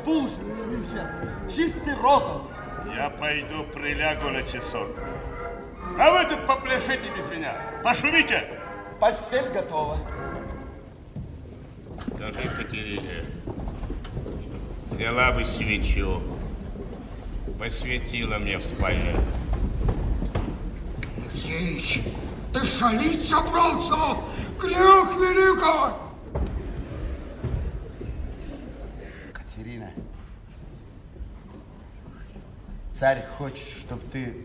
Булочница Минхерц. Чистый розовый.
Я пойду прилягу на часок. А вы тут попляшите без меня. Пошумите.
Постель готова.
Скажи Катерине, взяла бы свечу, посветила мне в спальне.
Алексеич, ты шалить собрался? Грех великого!
Царь хочет, чтобы ты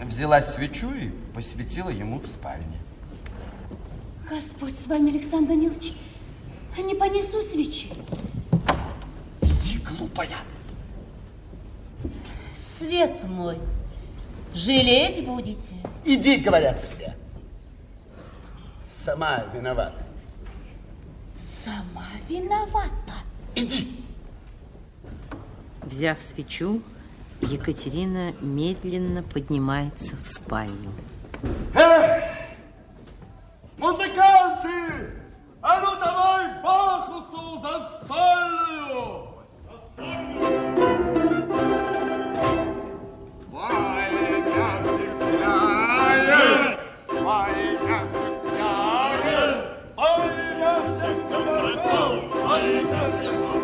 взяла свечу и посветила ему в спальне.
Господь с вами, Александр Данилович. Не понесу свечи.
Иди, глупая.
Свет мой, жалеть будете?
Иди, говорят тебе. Сама виновата.
Сама виновата.
Иди.
Взяв свечу, Екатерина медленно поднимается в спальню.
Эх, музыканты, а ну давай Бахусу за спальню!
За спальню!
Ваня всех
стреляет, Ваня всех стреляет, Ваня всех говорит, Ваня всех говорит.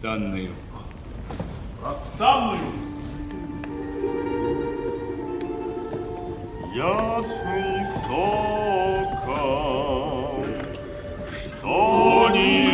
Простанную. Простанную?
Ясный сокол, что не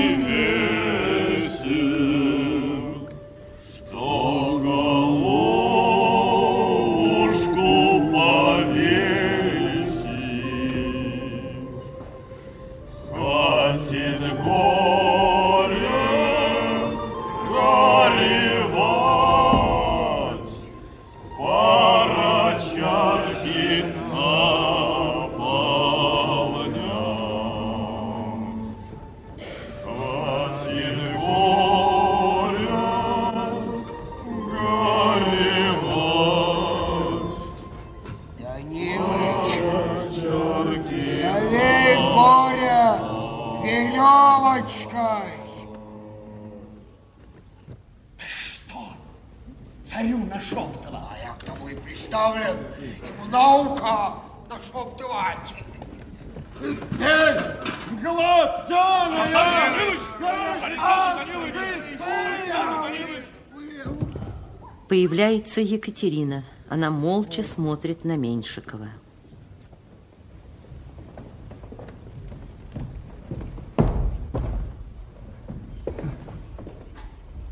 Появляется Екатерина. Она молча смотрит на Меньшикова.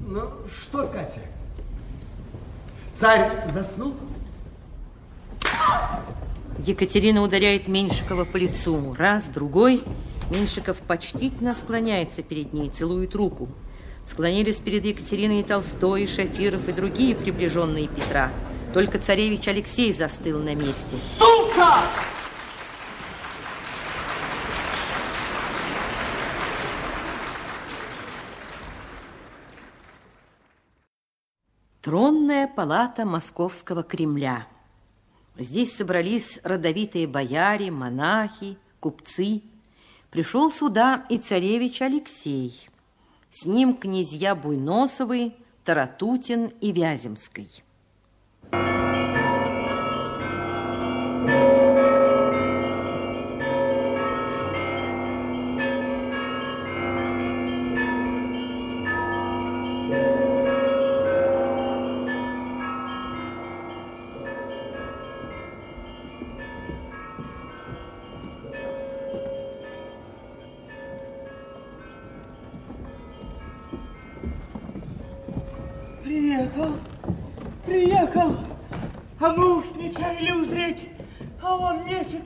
Ну, что, Катя? Царь заснул?
Екатерина ударяет Меньшикова по лицу. Раз, другой. Меньшиков почтительно склоняется перед ней, целует руку. Склонились перед Екатериной и Толстой, и Шафиров, и другие приближенные Петра. Только царевич Алексей застыл на месте.
Сука!
Тронная палата Московского Кремля. Здесь собрались родовитые бояре, монахи, купцы. Пришел сюда и царевич Алексей. С ним князья Буйносовы, Таратутин и Вяземский.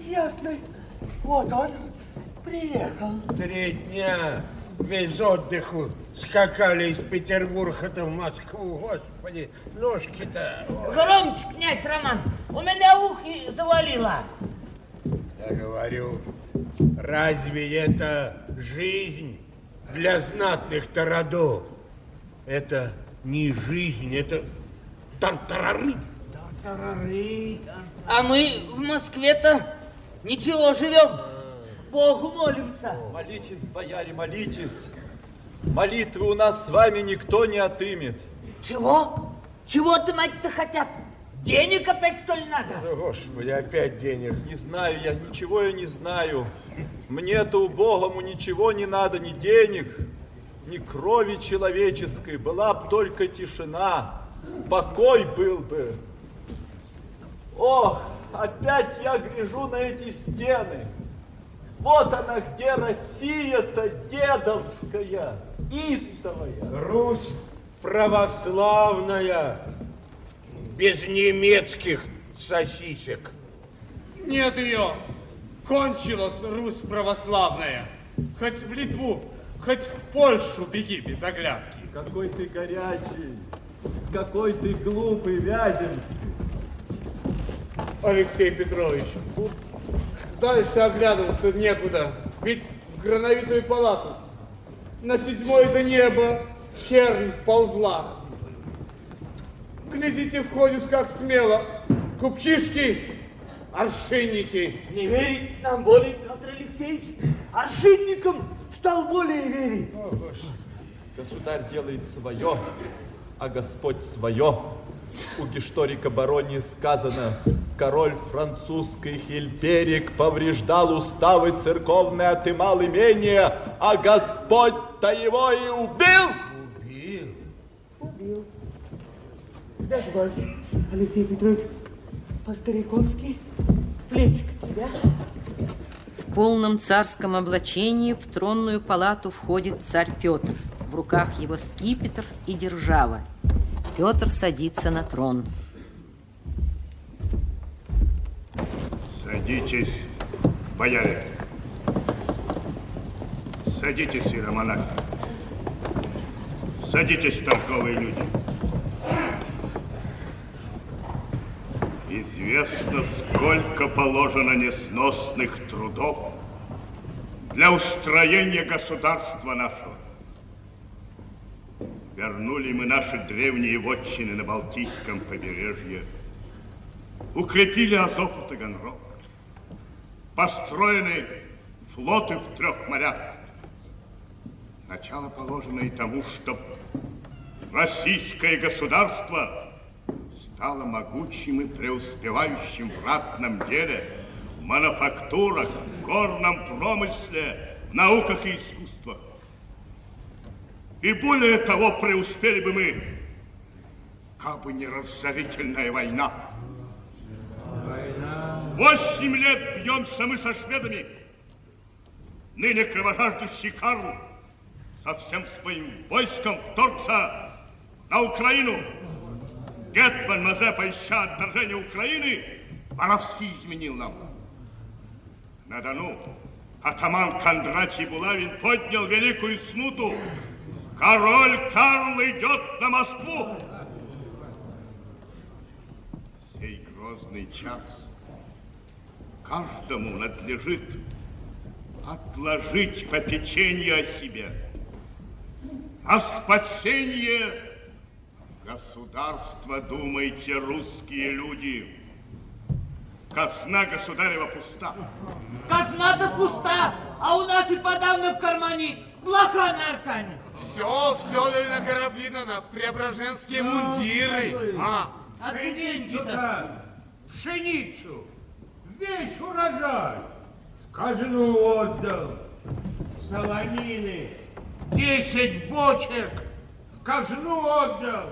Ясный. Вот он, приехал.
Три дня без отдыху скакали из Петербурга-то в Москву, господи, ножки-то.
Громче, князь Роман, у меня ухи завалило.
Я говорю, разве это жизнь для знатных-то родов? Это не жизнь, это тартарары.
Тартарары. А мы в Москве-то ничего живем. Богу молимся.
Молитесь, бояре, молитесь. Молитвы у нас с вами никто не отымет.
Чего? Чего ты, мать-то, хотят? Денег опять, что ли, надо?
Ну, Господи, опять денег.
Не знаю я, ничего я не знаю. Мне-то убогому ничего не надо, ни денег, ни крови человеческой. Была б только тишина, покой был бы. Ох, опять я гляжу на эти стены. Вот она где Россия-то дедовская, истовая.
Русь православная, без немецких сосисек.
Нет ее. Кончилась Русь православная. Хоть в Литву, хоть в Польшу беги без оглядки.
Какой ты горячий, какой ты глупый, Вяземский.
Алексей Петрович, дальше оглядываться некуда. Ведь в грановитую палату на седьмое-то небо чернь ползла. Глядите, входят как смело купчишки, аршинники.
Не верить нам более, Петр Алексеевич. Аршинникам стал более верить.
Государь делает свое, а Господь свое. У Гешторика Барони сказано, король французский Хильперик повреждал уставы церковные, отымал имение, а Господь-то его и убил.
Убил?
Дозвольте, Алексей Петрович, по-стариковски, плечик тебя.
В полном царском облачении в тронную палату входит царь Петр. В руках его скипетр и держава. Петр садится на трон.
Садитесь, бояре. Садитесь, иеромонахи. Садитесь, толковые люди. Известно, сколько положено несносных трудов для устроения государства нашего. Вернули мы наши древние вотчины на Балтийском побережье, укрепили Азов и Таганрог, построены флоты в трех морях. Начало положено и тому, что российское государство стало могучим и преуспевающим в ратном деле, в мануфактурах, в горном промысле, в науках и искусствах. И более того, преуспели бы мы, как бы не разорительная война. Восемь лет бьемся мы со шведами. Ныне кровожаждущий Карл со всем своим войском вторгся на Украину. Гетман Мазепа, ища отторжения Украины, воровски изменил нам. На Дону атаман Кондратий Булавин поднял великую смуту. Король Карл идет на Москву. Сей грозный час каждому надлежит отложить попечение о себе, а спасение государства думайте, русские люди. Казна государева пуста.
Казна-то пуста, а у нас и подавно в кармане блоха на аркане.
Все, все на Карабинина, преображенские мундиры. А,
А ты деньги-то?
Пшеницу, весь урожай, в казну отдал. Солонины, десять бочек, в казну отдал.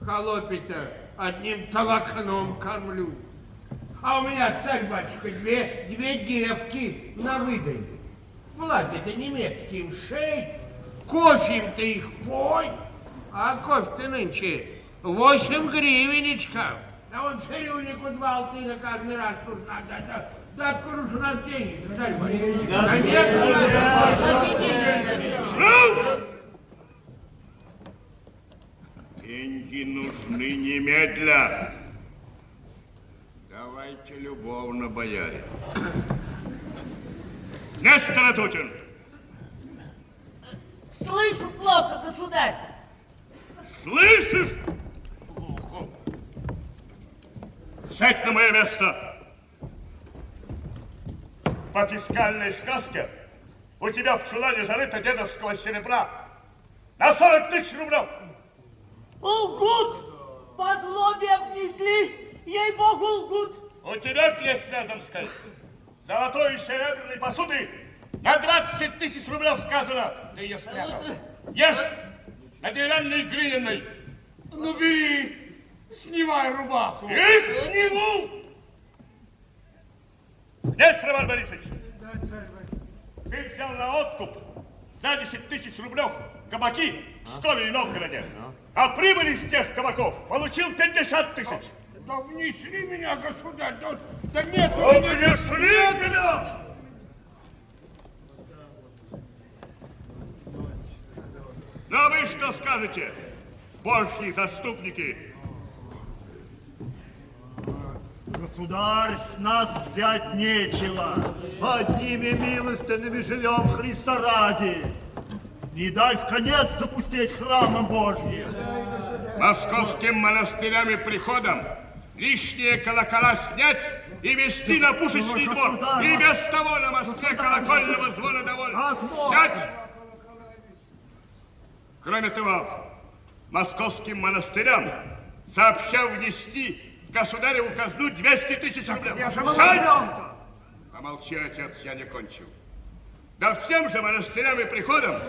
Холопи-то одним толокном кормлю. А у меня, царь-батюшка, две, две девки на выдай. Платье-то немецким шей, кофеем-то их пой. А кофе-то нынче восемь гривенечков. А он цирюльнику два алтына каждый раз тут надо. Да, да откуда ж у нас деньги? Да нет!
Деньги нужны немедля. Давайте любовно, бояре. Нестор Атутин,
Слышу плохо, государь.
слышишь? Сядь на мое место. По фискальной сказке у тебя в чулане зарыто дедовского серебра на 40 тысяч рублев.
Лгут! По злобе обнесли, ей-богу, лгут.
У тебя князь Вяземская золотой и серебряной посуды на 20 тысяч рублев сказано. Ты ее спрятал. Ешь на деревянной глиняной.
Ну бери, снимай рубаху.
И сниму! Есть, Роман Борисович? Ты взял на откуп за 10 тысяч рублев кабаки в Пскове и Новгороде. А прибыль из тех кабаков получил 50 тысяч.
Да внесли меня, государь, да, да нет.
Да внесли тебя! Ну, а вы что скажете, божьи заступники?
Государь, с нас взять нечего. Одними милостынями живем Христа ради. Не дай в конец запустить храмом Божьим.
Московским монастырям и приходам лишние колокола снять и вести на пушечный двор. И без того на Москве колокольного звона довольно. Сядь! Кроме того, московским монастырям сообща внести в государеву казну 200 тысяч рублей.
где же?
Помолчи, отец, я не кончил. Да всем же монастырям и приходам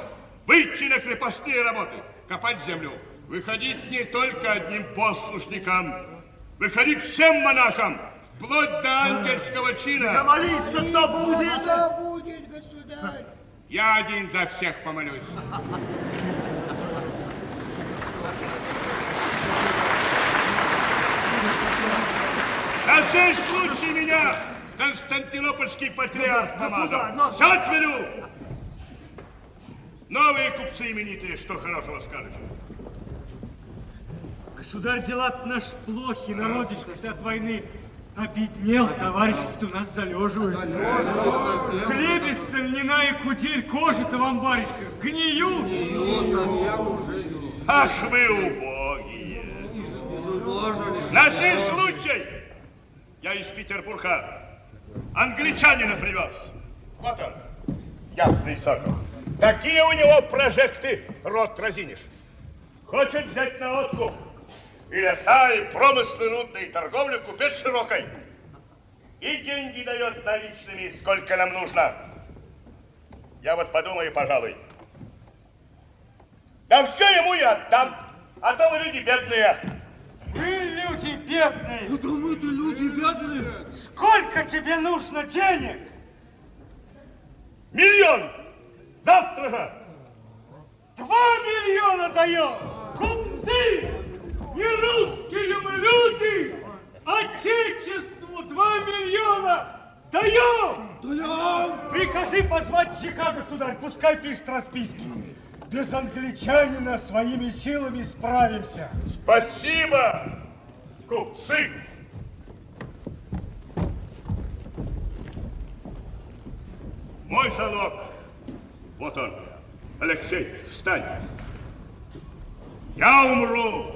выйти на крепостные работы, копать землю, выходить не только одним послушникам, выходить всем монахам, вплоть до ангельского чина.
Да молиться кто будет?
Кто будет, государь?
Я один за всех помолюсь. На сей случай меня Константинопольский патриарх помазал. Сядь, велю! Новые купцы именитые, что хорошего скажете?
Государь, дела наш плохи, народишко от войны обеднел, товарищи-то у нас залеживаются. Хлебец, льняная кудель, кожа-то вам, баришка, гниют.
Ах вы убогие! На сей случай я из Петербурга англичанина привез. Вот он, ясный сокол. Такие у него прожекты, рот разинешь. Хочет взять на откуп и леса, и промыслы рудные, и торговлю купец широкой. И деньги дает наличными, сколько нам нужно. Я вот подумаю, пожалуй. Да все ему я отдам, а то вы люди бедные.
Вы люди бедные.
Да мы-то люди бедные.
Сколько тебе нужно денег?
Миллион! Завтра же!
Два миллиона даем! Купцы! Не русские мы люди! Отечеству два миллиона! Даем!
Даем!
Прикажи позвать ЧК, государь, пускай пишет расписки. Без англичанина своими силами справимся.
Спасибо, купцы! Мой залог. Вот он. Алексей, встань. Я умру.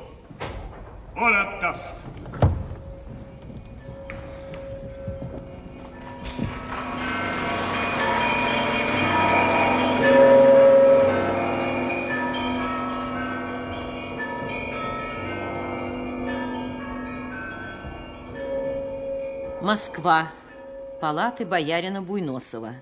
Он отдаст.
Москва. Палаты боярина Буйносова.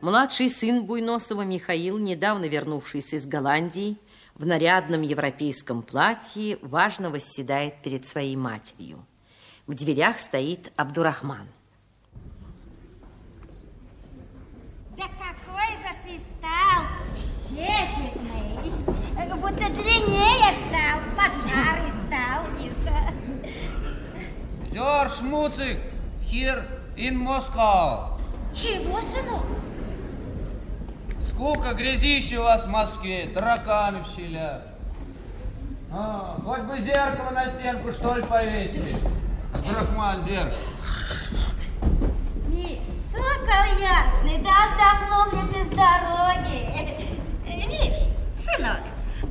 Младший сын Буйносова Михаил, недавно вернувшийся из Голландии, в нарядном европейском платье, важно восседает перед своей матерью. В дверях стоит Абдурахман.
Да какой же ты стал щепетный. Будто длиннее стал, поджарый стал, Миша.
Зер, шмуцик, here in Moscow.
Чего, сынок?
Сколько грязища у вас в Москве, тараканы в щелях. А, хоть бы зеркало на стенку, что ли, повесили. Брахман, зеркало.
Миш, сокол ясный, да отдохнул ли ты с дороги? Э, Миш, сынок,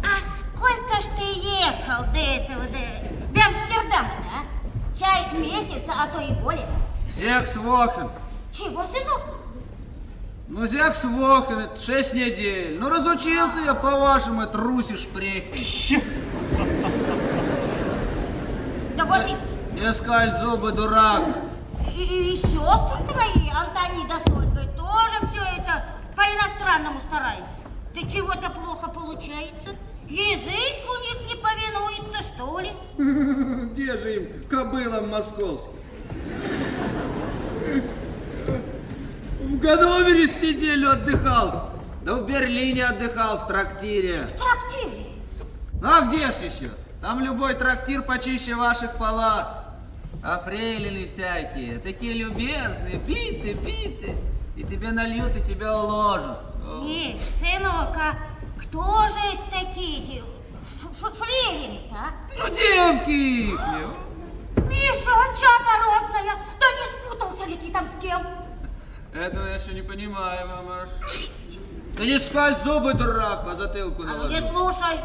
а сколько ж ты ехал до этого, до, до Амстердама-то, а? Чай месяц, а то и более.
Зекс Вохен.
Чего, сынок?
Ну, Зекс Вохен, это шесть недель. Ну, разучился я, по-вашему, трусишь прежде.
Да вот и,
Не скаль зубы, дурак.
и, и сестры твои, Антонида с Ольгой, тоже все это по-иностранному стараются. Да чего-то плохо получается. Язык у них не повинуется, что ли?
Где же им кобылам московским? В Ганновере с неделю отдыхал. Да в Берлине отдыхал в трактире.
В трактире?
А где ж еще? Там любой трактир почище ваших палат. А фрейлины всякие, такие любезные, биты, биты. И тебе нальют, и тебя уложат.
Миш, сынок, а кто же это такие фрейлины-то, а?
Ну, девки.
Миша, чата родная, да не спутался ли ты там с кем?
Этого я еще не понимаю, мамаш. Ты не скаль зубы, дурак, по затылку
А ну
наложу.
не слушай.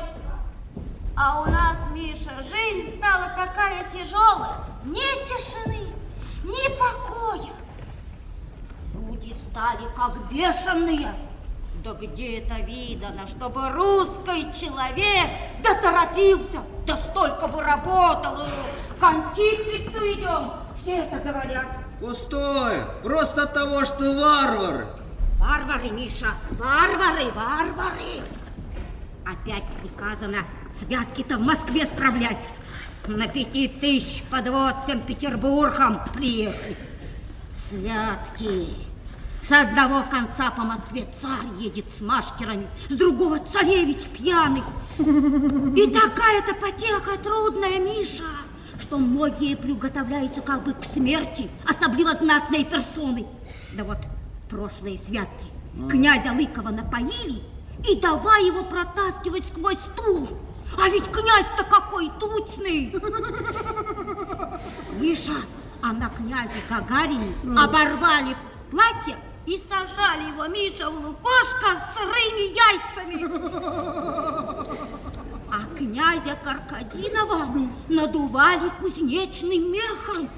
А у нас, Миша, жизнь стала такая тяжелая. Ни тишины, ни покоя. Люди стали как бешеные. Да где это видано, чтобы русский человек да торопился, да столько бы работал, к антихристу идем, все это говорят.
Пустое. Просто от того, что варвары.
Варвары, Миша, варвары, варвары. Опять приказано Святки-то в Москве справлять. На пяти тысяч подвод всем Петербургом приехали. Святки. С одного конца по Москве царь едет с машкерами, с другого царевич пьяный. И такая-то потеха трудная, Миша, что многие приготовляются как бы к смерти, особливо знатные персоны. Да вот прошлые святки князя Лыкова напоили и давай его протаскивать сквозь стул. А ведь князь-то какой тучный! Миша, а на князе Гагарине оборвали платье и сажали его, Миша, в лукошко с сырыми яйцами. А князя Каркадинова надували кузнечным мехом.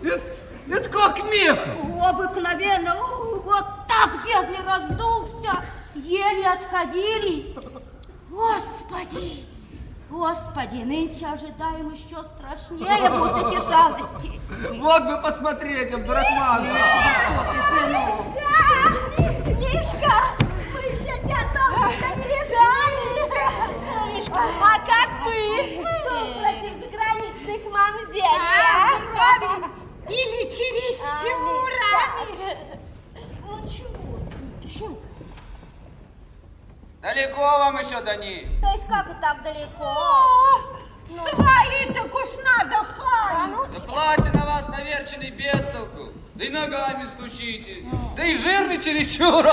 Это как мехом?
Обыкновенно, вот так бедный раздулся, еле отходили. Господи! Господи, нынче ожидаем еще страшнее будут эти шалости.
Вот бы посмотреть, Абдурахман.
Что ты, сынок?
Мишка, Мишка, мы еще тебя толком не видали. Мишка, а как мы? Против заграничных мамзель.
А, Или чересчур, а, Миш?
Ну чего? Чего?
Далеко вам еще до них.
То есть как и так далеко?
Свои так уж надо хай.
Да платье на вас наверченный без толку. Да и ногами стучите. Да и жирный чересчур.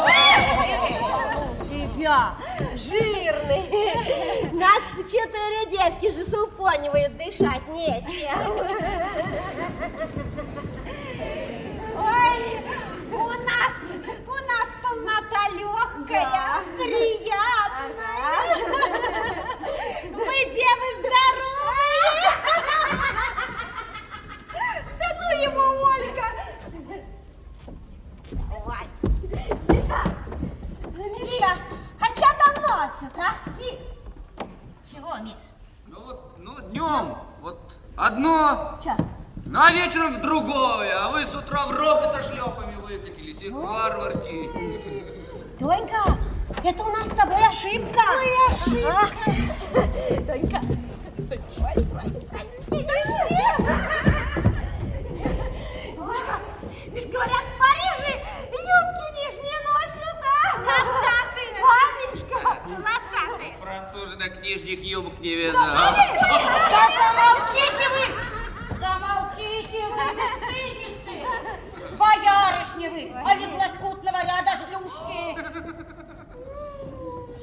Тебя, жирный. Нас четыре девки засупонивают, дышать нечем. Ой, у нас, у нас полнота легкая, приятная. Мы девы здоровые. Да ну его, Ольга. Ой, Миша, Миша, а что там носят, а? Миш?
Чего, Миш?
Ну вот, ну днем вот одно,
Чё?
Ну а вечером в другое. А вы с утра в робы со шлепами выкатились. И варварки.
Тонька, это у нас с тобой ошибка. Ой, ошибка. Тонька, Ой, Мишка, Миш, говорят, в Париже юбки нижние носят, а? Лосатые. А, Мишка, лосатые.
Французы на книжник юбок не
Да
видно.
замолчите вы! Замолчите вы, бесстыдницы! Боярышни вы, а не лоскутного ряда шлюшки!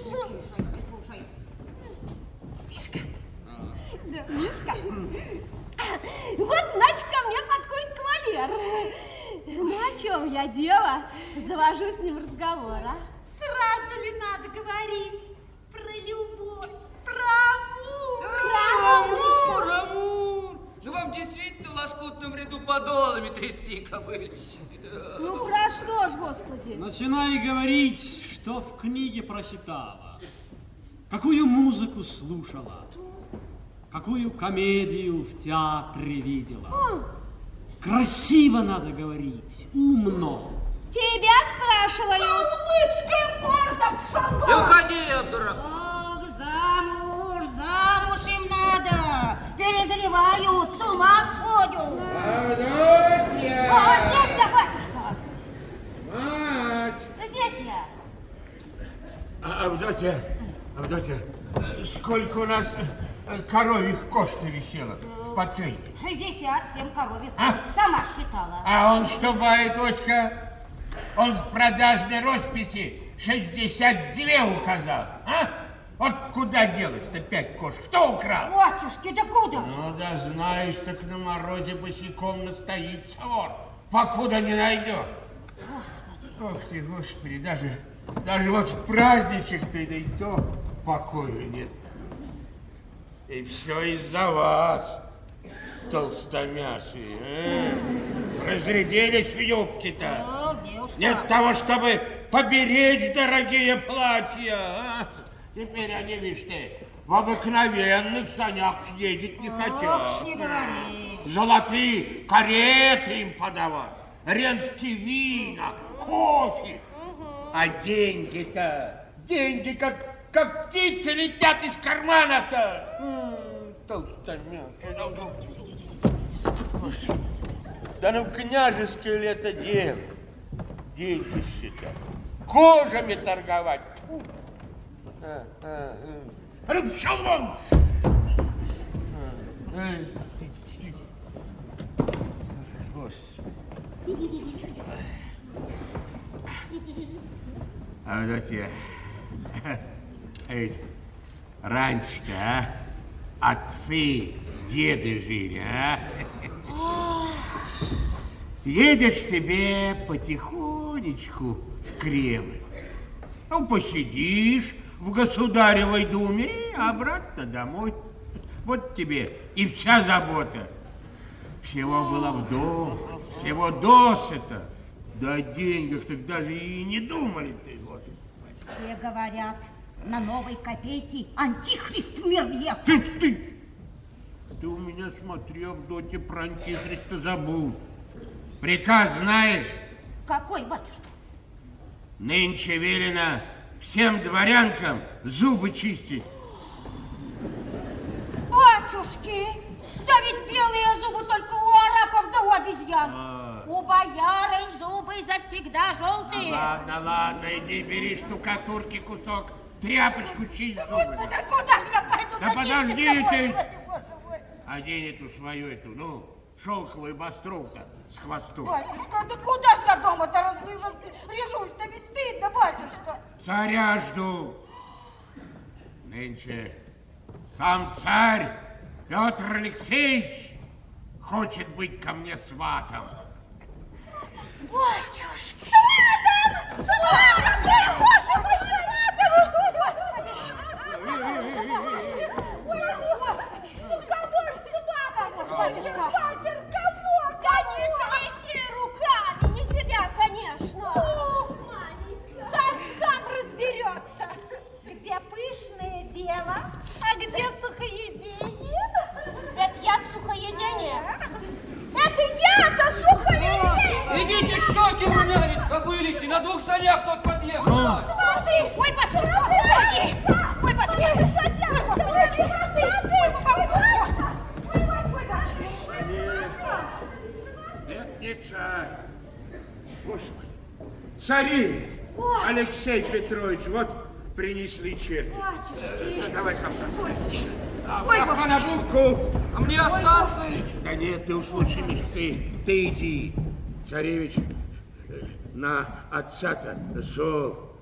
Слушай, слушай.
Мишка. Да, Мишка. Вот, значит, ко мне подходит кавалер. Ну, о чем я дело? Завожу с ним разговор, а? Сразу ли надо говорить про любовь, про амур? Про амур,
Амур, амур. Да вам действительно в лоскутном ряду подолами трясти кобылище.
Ну, про что ж, господи?
Начинай говорить, что в книге прочитала, какую музыку слушала, какую комедию в театре видела. Красиво надо говорить, умно.
Тебя спрашивают.
Калмыцкая морда пшала!
И уходи, Абдурахман.
Ох, замуж, замуж им надо! Перезревают, с ума сходят!
Авдотья!
О, здесь я, батюшка!
Мать!
Здесь я!
А, Авдотья, Авдотья, сколько у нас э, коровьих кошт висело в подклейке?
67 коровик.
А?
Сама считала.
А он что, баедочка, он в продажной росписи 62 указал, а? Вот куда делось-то пять кошек? Кто украл?
Батюшки, да куда же?
Ну да знаешь, так на морозе босиком настоится вор, покуда не найдет. Ох ты, Господи, даже, даже вот в праздничек-то да и то покоя нет. И все из-за вас, толстомясые. а? Разрядились в юбки-то.
О, где уж
Нет того, чтобы поберечь дорогие платья. а? Теперь они, видишь ты, в обыкновенных санях ездить не
Ох,
хотят.
не говори.
Золотые кареты им подавать, ренские вина, кофе. А деньги-то, деньги как как птицы летят из кармана-то. Толстомяк. Да ну княжеское ли это дело? Детище-то. Кожами торговать. А, а, а. Ну, пшел вон! А вот эти, эти раньше-то, а, отцы, деды жили, а? Едешь себе потихонечку в Кремль. Ну, посидишь в государевой думе и обратно домой. Вот тебе и вся забота. Всего было в дом, всего досыта. Да о деньгах так даже и не думали ты.
Все говорят, на новой копейке антихрист в мир въехал.
Ты, ты, ты у меня смотри, Авдотья, про антихриста забыл. Приказ знаешь?
Какой, батюшка?
Нынче велено всем дворянкам зубы чистить.
Батюшки, да ведь белые зубы только у арапов да у обезьян.
А.
У бояры зубы завсегда желтые.
Ладно, ладно, иди бери штукатурки кусок, тряпочку чисть зубы.
Господи, куда я пойду?
Да подожди ты.
Боже мой.
Одень эту свою, эту, ну, шелковую бастру-то с хвостом.
Батюшка, да куда же я дома-то? Лежусь-то ведь стыдно, батюшка.
Царя жду. Нынче сам царь Петр Алексеевич хочет быть ко мне сватом.
Батюшки! Сватом! Сватом! Ты,
ты иди. Царевич на отца-то зол,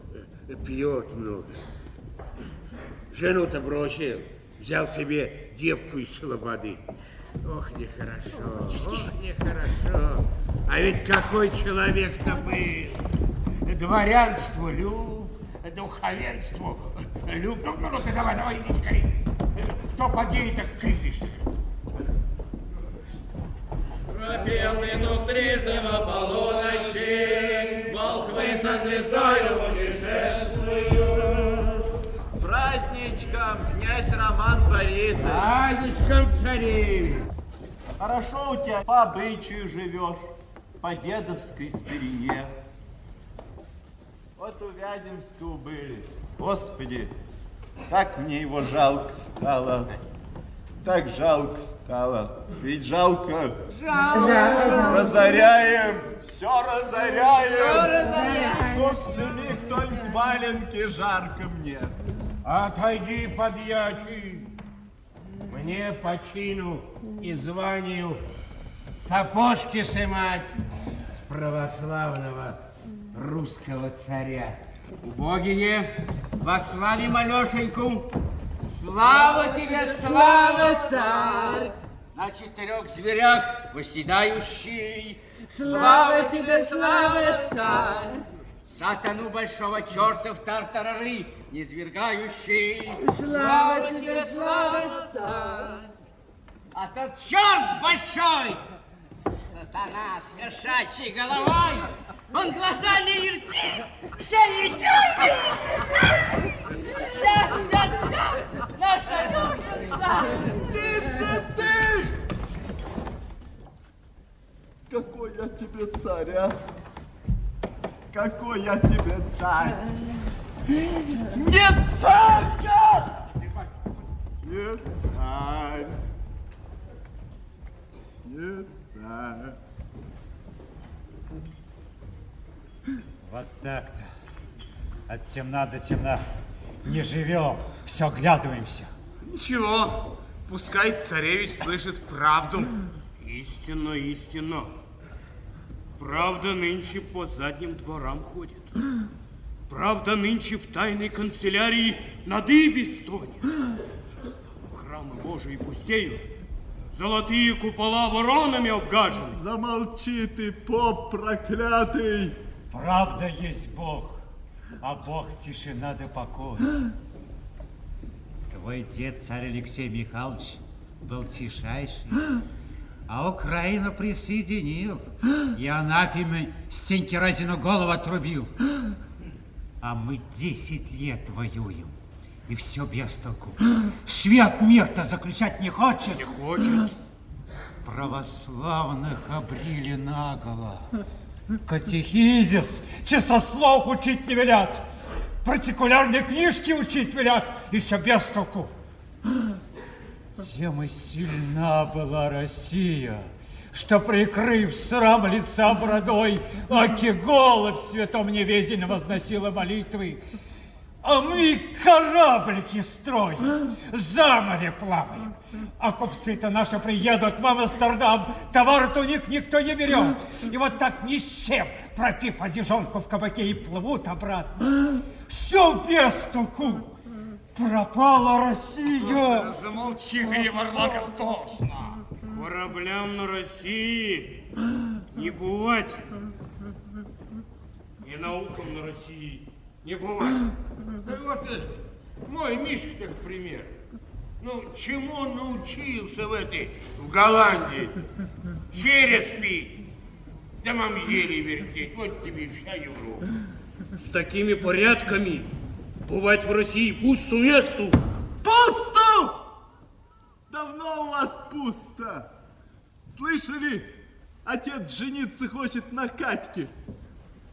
э, пьет много. Жену-то бросил, взял себе девку из слободы. Ох, нехорошо, ох, нехорошо. А ведь какой человек-то был. Дворянство люб, духовенству люб. Ну, ну, ну, давай, давай, иди скорее. Кто подеет, так крикнешь.
Пропел минут трижды во полуночи, Волхвы со звездою путешествуют.
Праздничком, князь Роман Борисович.
Праздничком, царевич.
Хорошо у тебя по обычаю живешь, по дедовской старине. Вот у Вяземского были. Господи, так мне его жалко стало. Так жалко стало. Ведь жалко.
Жалко.
Разоряем. Все разоряем.
Всё разоряем.
Купцами кто-нибудь валенки жарко мне.
Отойди, подьячий. Мне по чину и званию сапожки сымать православного русского царя.
Убогие, восславим Алешеньку. Слава тебе, слава, царь! На четырех зверях восседающий. Слава тебе, слава, царь! Сатану большого черта в тартарары, низвергающий.
Слава тебе, слава, царь!
А тот черт большой, сатана с кошачьей головой, он глаза не вертит, шею тюрьмы! Свят, свят, свят, наша Алешенька!
Тише ты! Какой я тебе царь, а? Какой я тебе царь? Не царь я! Не царь. Не царь.
Вот так-то. От темна до темна. Не живем, все оглядываемся.
Ничего, пускай царевич слышит правду.
Истинно, истинно. Правда нынче по задним дворам ходит. Правда нынче в тайной канцелярии на дыбе стонет. Храмы Божии пустеют. Золотые купола воронами обгажены.
Замолчи ты, поп проклятый.
Правда есть Бог, а Бог тишина да покой. Твой дед, царь Алексей Михайлович, был тишайший, а Украину присоединил, и анафеме Стеньки Разину голову отрубил. А мы 10 лет воюем, и все без толку. Швед мир-то заключать не хочет.
Не хочет.
Православных обрили наголо. Катехизис, часослов учить не велят. Партикулярные книжки учить велят, все без толку. Тем и сильна была Россия, что, прикрыв срам лица бородой, Аки голубь святом неведении возносила молитвы, а мы кораблики строим, за море плаваем. А купцы-то наши приедут в Амстердам, товар-то у них никто не берет. И вот так ни с чем, пропив одежонку в кабаке, и плывут обратно. Все без толку. Пропала Россия.
Замолчи ты, Еварлаков, тошно. Кораблям на России не бывать. И наукам на России не бывать.
Да вот э, мой Мишка, так пример. Ну, чему он научился в этой, в Голландии? Херес пить, да мамьели вертеть. Вот тебе вся Европа.
С такими порядками бывать в России пусто месту.
Пусто! Давно у вас пусто. Слышали? Отец жениться хочет на Катьке.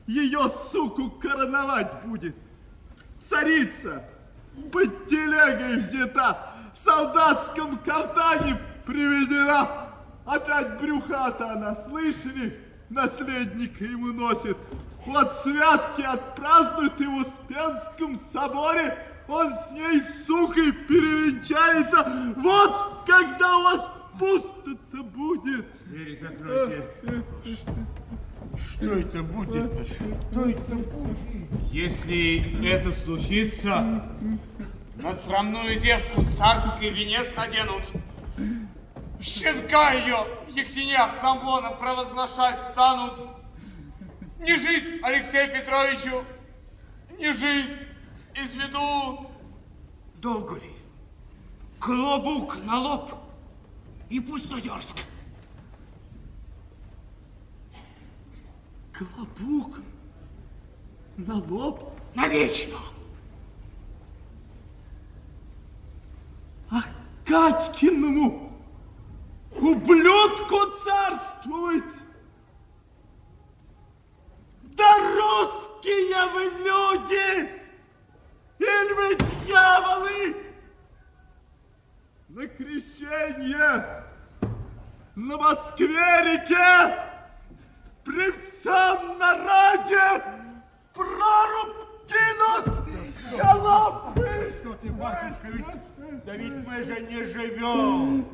Ее, суку, короновать будет. Царица под телегой взята, в солдатском кафтане приведена. Опять брюхата она, слышали? Наследника ему носит. Вот святки отпразднуют и в Успенском соборе. Он с ней, сукой, перевенчается. Вот когда у вас пусто-то будет.
Двери закройте. Что это будет-то? Что это будет?
Если это случится, на срамную девку царский венец наденут. Щенка ее в Самвоном провозглашать станут. Не жить Алексею Петровичу, не жить, изведут. Долго ли? Клобук на лоб и пустодерск.
Клобук на лоб?
Навечно.
А Катькиному ублюдку царствовать. Да русские вы люди! Или вы дьяволы? На крещение на Москве-реке при всем народе проруб кинуть головы!
Что ты, батюшка, ведь, да ведь мы же не живем.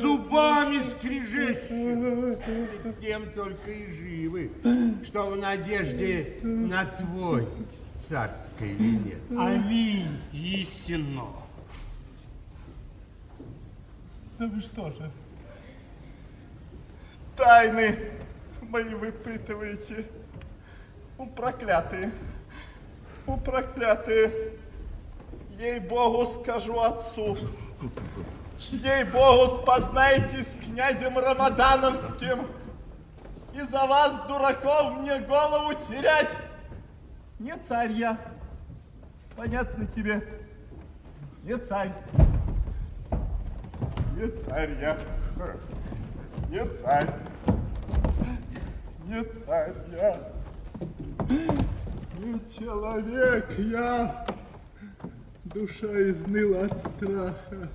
Зубами скрежещем. Тем только и живы, что в надежде на твой царский венец.
Аминь. Истинно.
Да вы что же? Тайны мои выпытываете. У проклятые. У проклятые. Ей-богу скажу отцу. Ей-богу спознайтесь с князем Рамадановским. И за вас, дураков, мне голову терять. Не царь я. Понятно тебе? Не царь. Не царь я. Не царь. Не царь я. не человек я. Душа изныла от страха.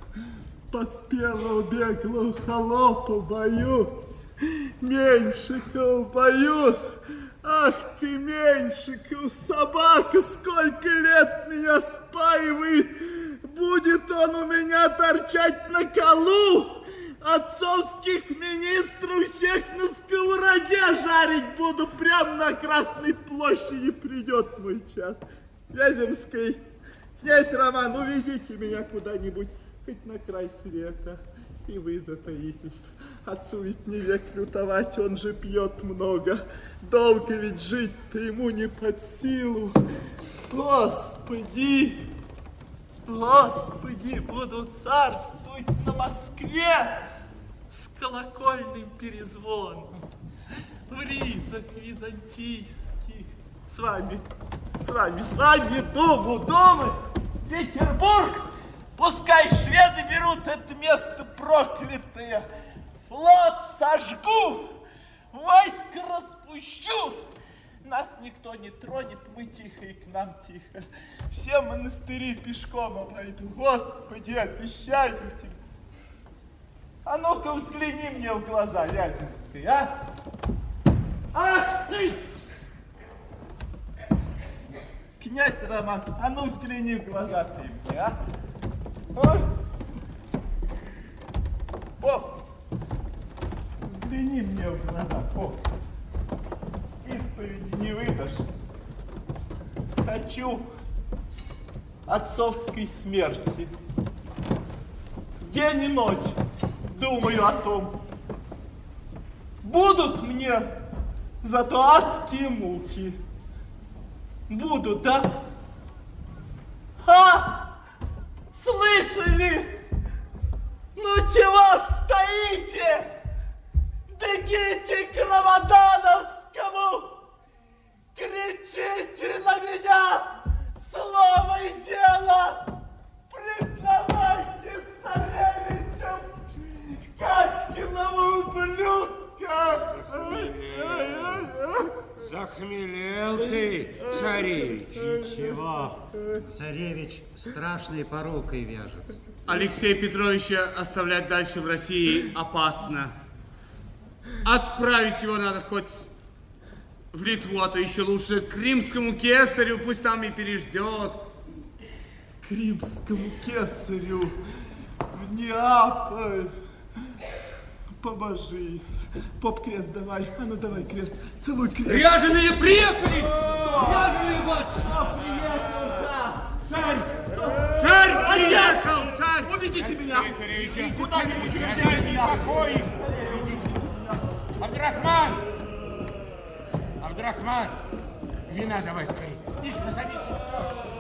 Поспела беглую холопу боюсь. Меньшиков боюсь. Ах ты, Меньшиков, собака, сколько лет меня спаивает. Будет он у меня торчать на колу. Отцовских министров всех на сковороде жарить буду. Прямо на Красной площади придет мой час. Вяземский, князь Роман, увезите меня куда-нибудь, хоть на край света. И вы затаитесь. Отцу ведь не век лютовать, он же пьет много. Долго ведь жить-то ему не под силу. Господи, Господи, буду царствовать на Москве с колокольным перезвоном, в ризах византийских. С вами, с вами, с вами думу думать. Петербург, пускай шведы берут это место проклятое. Флот сожгу, войско распущу. Нас никто не тронет, мы тихо и к нам тихо. Все монастыри пешком обойду. Господи, обещаю тебе. А ну-ка взгляни мне в глаза, Вяземский, а? Ах ты! Князь Роман, а ну взгляни в глаза ты мне, а? Ой. Поп, взгляни мне в глаза, поп. Исповеди не выдашь. Хочу отцовской смерти. День и ночь думаю о том. Будут мне зато адские муки. Будут, да? А! Слышали? Ну чего стоите? Бегите к Рамадановскому! Кричите на меня! Слово и дело! Признавайте царевичем Катькиного ублюдка!
Захмелел ты, царевич.
Ничего, царевич страшной порукой вяжет.
Алексея Петровича оставлять дальше в России опасно. Отправить его надо хоть в Литву, а то еще лучше к римскому кесарю, пусть там и переждет.
К римскому кесарю в Неаполь. Побожись. Поп, крест давай. А ну давай крест. Целуй крест.
Ряженые приехали! Ряженые, батюшка!
Кто приехал, да? Царь Отец!
приехал, царь!
Уведите меня!
Царевича.
Куда-нибудь уведите меня!
Покой! Абдрахман! Абдрахман! Вина давай скорее. Мишка, садись.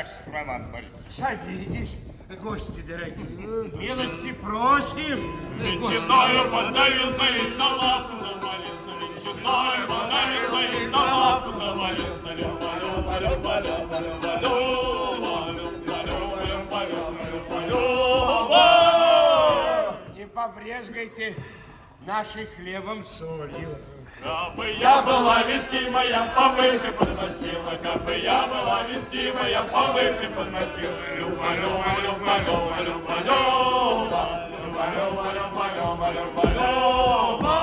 ваш Роман Борисович.
Садитесь, гости дорогие. Милости просим.
Ветчиною подавился и за лавку завалился. Ветчиною подавился и за лавку завалился. Люблю, люблю, люблю,
люблю. побрезгайте нашей хлебом солью.
Кабы я была вестимая, повыше подмастила, Кабы я была вестимая, повыше подмастила. Люба, люба, люба, люба, люба, люба, люба, люба, люба, люба, люба, люба.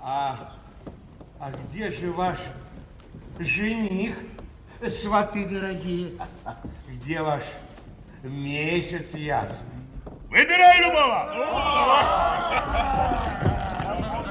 А, а где же ваш жених, сваты дорогие? Где ваш месяц ясный?
Выбирай любого!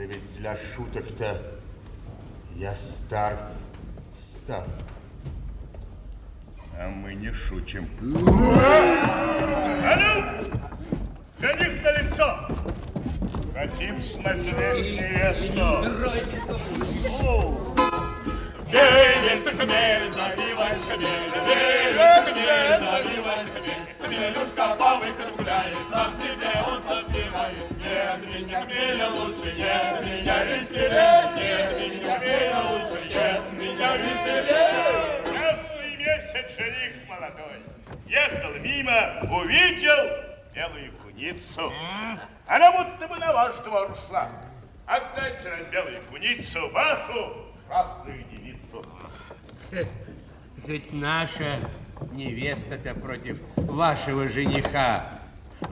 да ведь для шуток-то я стар, стар. А мы не шутим.
А ну, жених на лицо! Хотим смотреть невесту.
Весь хмель, забивай хмель, весь хмель, забивай хмель. Хмелюшка по выходу гуляет, сам себе он подбивает. Нет, меня хмеля лучше, нет, меня веселее, нет, меня хмеля лучше, нет, меня веселее.
Ясный месяц жених молодой. Ехал мимо, увидел белую куницу. Она будто бы на ваш двор шла. Отдайте нам белую куницу, вашу красную девицу.
Хоть наша невеста-то против вашего жениха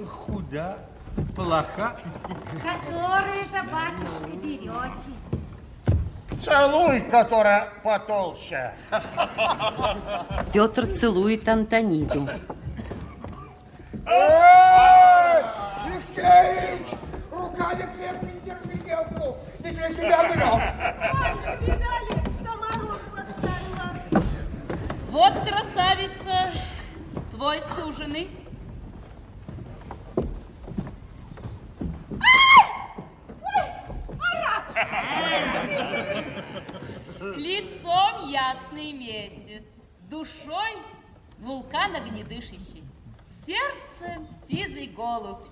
худа, плоха.
Которую же, батюшка, берете?
Целуй, которая потолще.
Петр целует Антониду.
Эй, Алексеевич, руками крепко не держи девку, не для себя вынос.
Вот красавица, твой суженый. Лицом ясный месяц, душой вулкан огнедышащий, сердцем сизый голубь.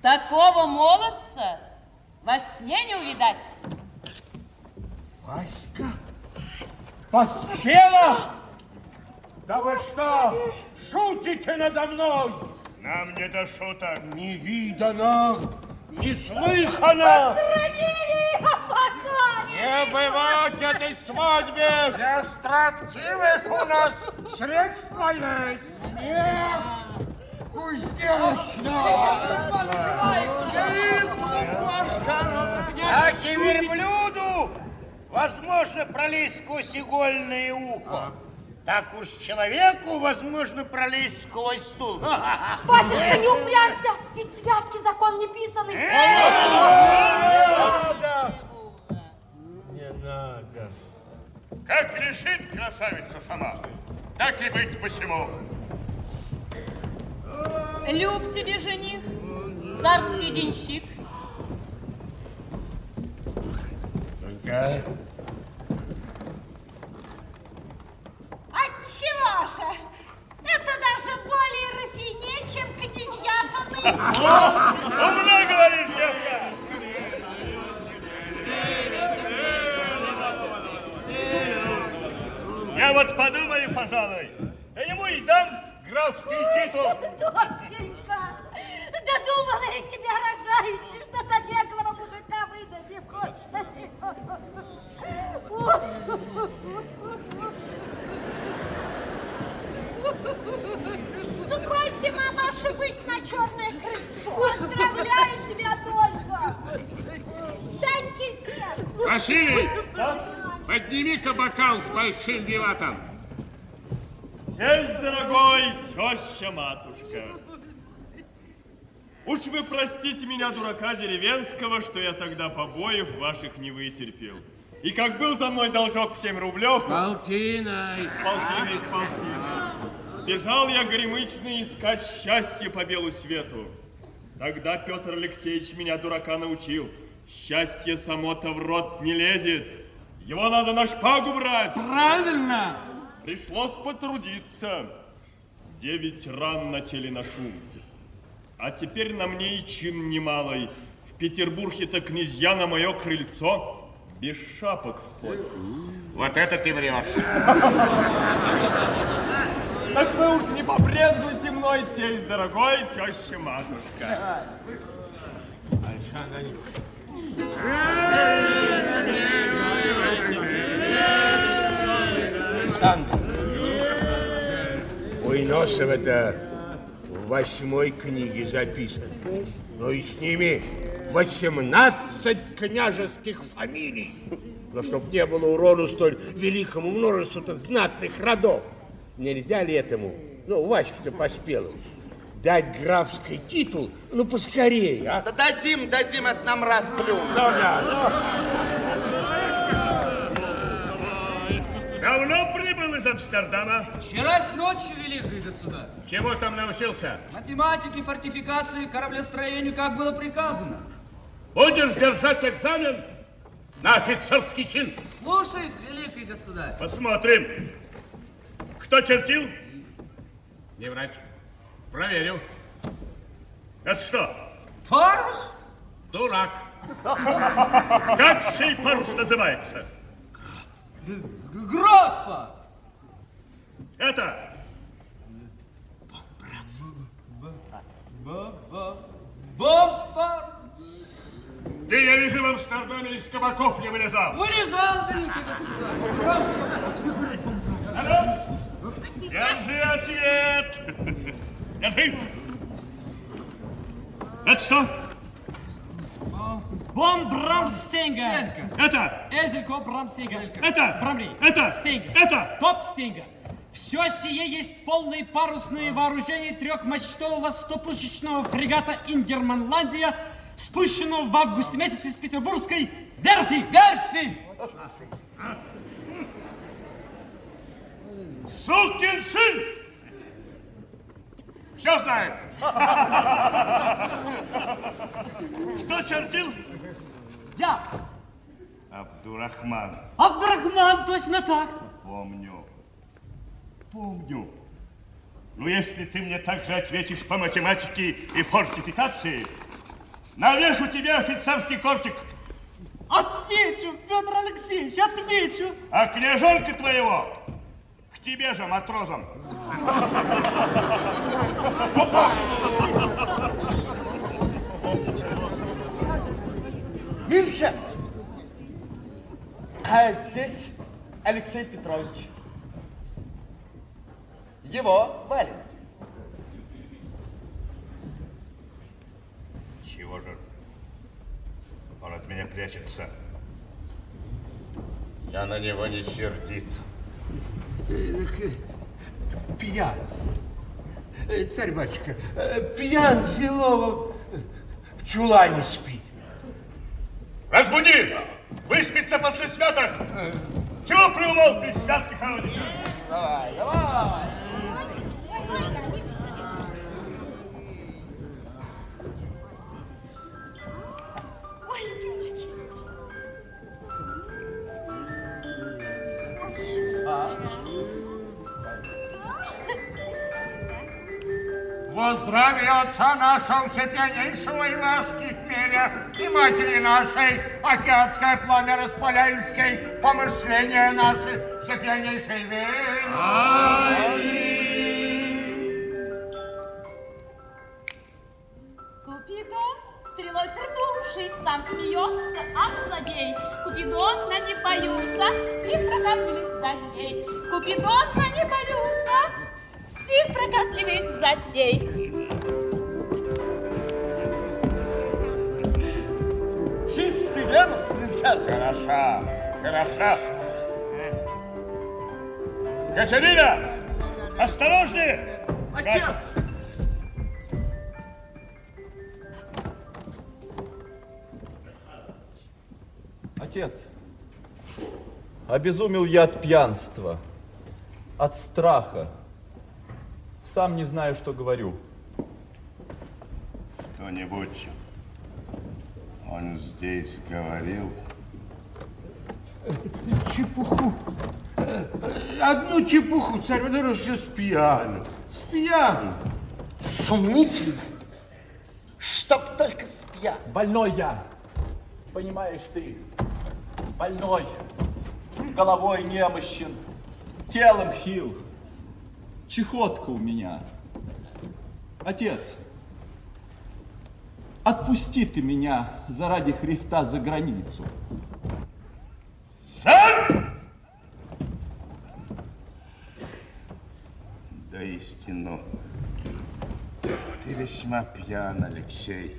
Такого молодца во сне не увидать.
Васька, поспела? Да вы что, шутите надо мной?
Нам не до шуток.
Не видано, не слыхано. Не бывать этой свадьбе! Для строптивых у нас средства есть! Нет! Кузнечно!
Так и верблюду
возможно пролезть сквозь игольное ухо. Так уж человеку возможно пролезть сквозь стул.
Батюшка, не упрямься, ведь святки закон не писанный.
надо!
Не надо. Как решит красавица сама, так и быть посему.
Люб тебе, жених, царский денщик.
Только
Отчего же? Это даже более рафине, чем князья-то
Умно говоришь, девка! Я вот подумаю, пожалуй, да ему и дам графский титул.
Доченька, додумала я тебя, рожаючи, что за беглого мужика выдадим, Ступайте, мамаша, быть на черное крыльцо. Поздравляю тебя, Адольфа. Даньки сердце.
Василий, подними-ка бокал с большим виватом.
Тесть дорогой, теща-матушка. Уж вы простите меня, дурака деревенского, что я тогда побоев ваших не вытерпел. И как был за мной должок в 7 рублев... С
полтиной.
С полтиной, с полтиной. Сбежал я горемычный искать счастье по белу свету. Тогда Петр Алексеевич меня, дурака, научил. Счастье само-то в рот не лезет. Его надо на шпагу брать.
Правильно.
Пришлось потрудиться. Девять ран на теле ношу. А теперь на мне и чин немалый. В Петербурге-то князья на мое крыльцо без шапок входят.
Вот это ты врешь.
Так вы уж не побрезгуйте мной, тесть дорогой, теща-матушка.
Александр Александр, у Иносова-то в восьмой книге записано. Но и с ними 18 княжеских фамилий. Но чтоб не было урону столь великому множеству знатных родов. Нельзя ли этому, ну, Васька-то поспел, дать графский титул, ну, поскорее, а?
Да дадим, дадим, это нам раз плюнуть.
Ну, да.
Давно прибыл из Амстердама?
Вчера с ночи, великий государь.
Чего там научился?
Математике, фортификации, кораблестроению, как было приказано.
Будешь держать экзамен на офицерский чин.
Слушаюсь, великий государь.
Посмотрим. Кто чертил? Не врач. Проверю. Это что?
Парус?
Дурак. Как сей парус называется?
Гротпа.
Это?
Бомбар.
Ты, я вижу, в Амстердаме из кабаков не вылезал.
Вылезал, великий государь.
Алло? Держи ответ. Держи. Это что?
Бом Брамстенга.
Это?
Эзелько Брамстенга.
Это?
Брамри.
Это?
Стенга.
Это?
Топ Стенга. Все сие есть полные парусные вооружения трехмачтового стопушечного фрегата Ингерманландия, спущенного в августе месяце из Петербургской верфи. Верфи!
Сукин сын! Все знает. Кто чертил?
Я.
Абдурахман.
Абдурахман, точно так.
Помню. Помню. Ну, если ты мне также ответишь по математике и фортификации, навешу тебе офицерский кортик.
Отвечу, Петр Алексеевич, отвечу.
А княжонка твоего к тебе же, матрозам.
Мюнхен! А здесь Алексей Петрович. Его валенки.
Чего же он от меня прячется? Я на него не сердит.
Пьян. Э, Царь-батюшка, э, пьян Зилова в чулане спит.
Разбуди! Выспится после святок! Чего приумолкли святки хоронить?
Давай, давай.
Во здравие отца нашего всепьянейшего Ивашки Хмеля и матери нашей, океанское пламя распаляющей, помышления наши всепьянейшей веры.
Купидон, стрелой пердувший, сам смеется, ах, злодей. Купидон, на не боюся, си проказливых затей. Купидон, на не боюся, си проказливых затей.
Венус, Мюнхен.
Хороша, хороша. Катерина, осторожнее!
Отец!
Отец, обезумел я от пьянства, от страха. Сам не знаю, что говорю.
Что-нибудь он здесь говорил?
Чепуху. Одну чепуху, царь Водорос, все с пьяну. С пьяну.
Сомнительно. Чтоб только с пьян.
Больной я, понимаешь ты, больной, головой немощен, телом хил, чехотка у меня. Отец, отпусти ты меня заради Христа за границу.
Да истину. Ты весьма пьян, Алексей.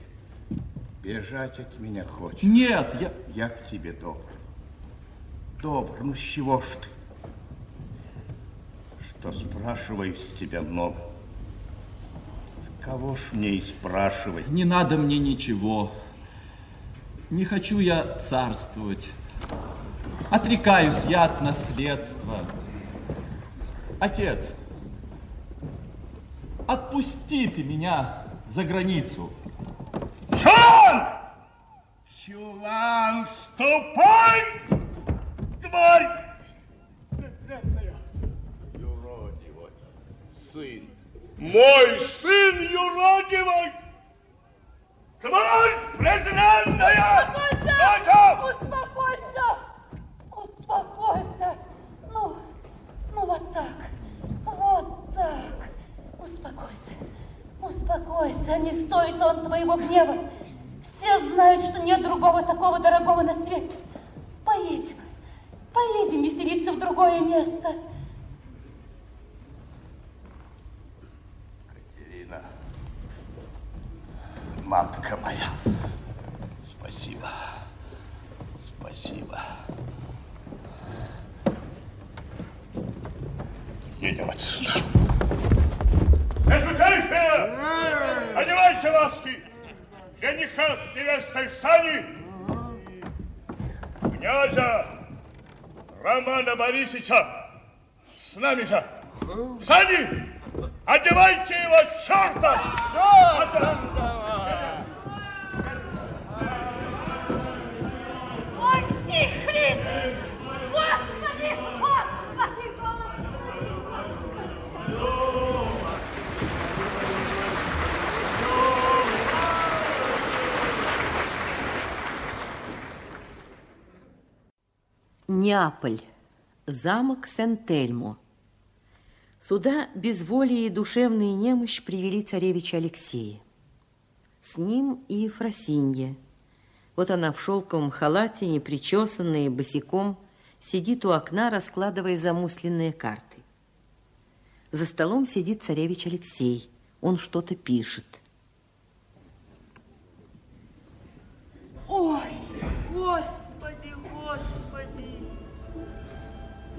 Бежать от меня хочешь?
Нет, я...
Я к тебе добр. Добр, ну с чего ж ты? Что спрашиваю с тебя много. Кого ж мне и спрашивать?
Не надо мне ничего. Не хочу я царствовать. Отрекаюсь я от наследства. Отец, отпусти ты меня за границу.
Чан! Чулан, ступай, тварь! Юродивый сын. Мой сын юродивый! Тварь презренная!
Успокойся! Успокойся! Успокойся! Ну, ну вот так, вот так. Успокойся, успокойся. Не стоит он твоего гнева. Все знают, что нет другого такого дорогого на свете. Поедем, поедем веселиться в другое место.
Катерина, матка моя, спасибо, спасибо. Едем отсюда.
Межутейшие! Одевайте ласки! Жениха с невестой сани! Князя Романа Борисовича с нами же! Сани! Одевайте его, черта!
Ой, тихли! Господи, Господи,
Неаполь. Замок Сент-Эльмо. Сюда безволие и душевная немощь привели царевича Алексея. С ним и Ефросинья. Вот она в шелковом халате, непричесанная, босиком, сидит у окна, раскладывая замусленные карты. За столом сидит царевич Алексей. Он что-то пишет.
Ой, господи, господи.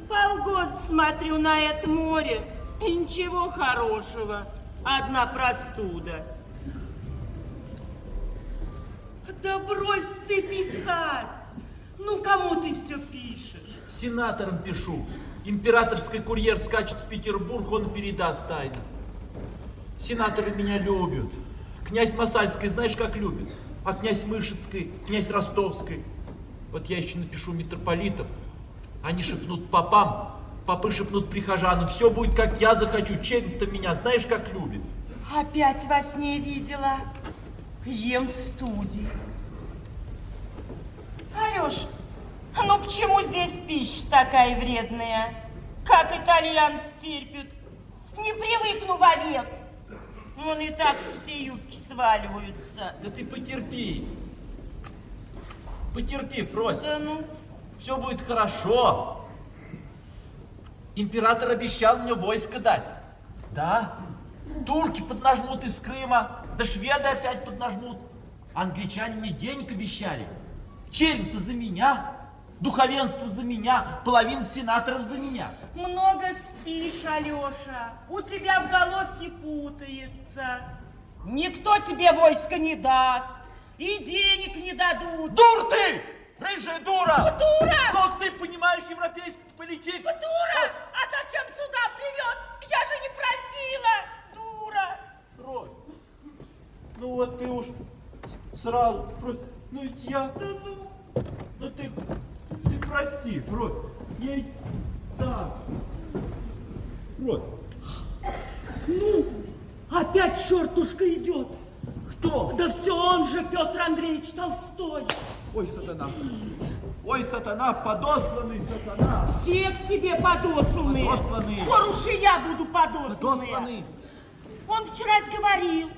Полгода смотрю на это море, и ничего хорошего. Одна простуда. Да брось ты писать. Ну, кому ты все пишешь?
Сенаторам пишу. Императорский курьер скачет в Петербург, он передаст тайну. Сенаторы меня любят. Князь Масальский знаешь, как любит? А князь Мышецкий, князь Ростовский. Вот я еще напишу митрополитам. Они шепнут попам, попы шепнут прихожанам. Все будет, как я захочу. Черень-то меня знаешь, как любит?
Опять во сне видела. Ем в студии. Алеш, ну почему здесь пища такая вредная? Как итальянцы терпят. Не привыкну вовек. Вон и так все юбки сваливаются.
Да ты потерпи. Потерпи, Фрось.
Да ну.
Все будет хорошо. Император обещал мне войско дать. Да. Турки поднажмут из Крыма, да шведы опять поднажмут. Англичане мне денег обещали. Черень-то за меня, духовенство за меня, половина сенаторов за меня.
Много спишь, Алеша. У тебя в головке путается. Никто тебе войска не даст. И денег не дадут.
Дур ты! Рыжая дура!
Дура!
Как ты понимаешь европейскую политику?
Дура! А зачем сюда привез? Я же не просила! Дура!
Рой, ну вот ты уж сразу просто... Ну ведь я...
Да ну...
Ну ты... Ты прости, Фрой. Я ведь... Так. Фрой.
Ну, опять шортушка идет.
Кто?
Да все он же, Петр Андреевич Толстой.
Ой, сатана. Ой, сатана, подосланный сатана.
Все к тебе подосланные.
Подосланные.
Скоро уж и я буду подосланная.
Подосланные.
Он вчера говорил,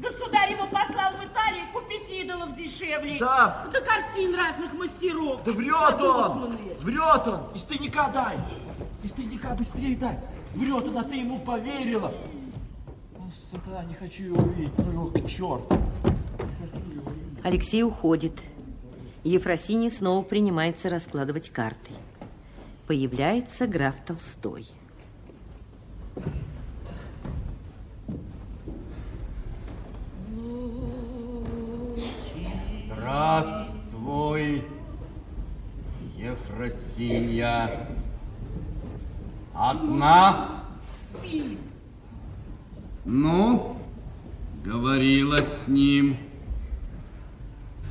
государь его послал в Италию купить идолов дешевле.
Да.
Да картин разных мастеров.
Да врет он. Врет он. Из тайника дай. Из тайника быстрее дай. Врет он, а ты ему поверила. О, сатана, не хочу его увидеть. Ну его к черту.
Алексей уходит. Ефросиния снова принимается раскладывать карты. Появляется граф Толстой.
Здравствуй, Ефросинья. Одна?
Спит.
Ну, говорила с ним.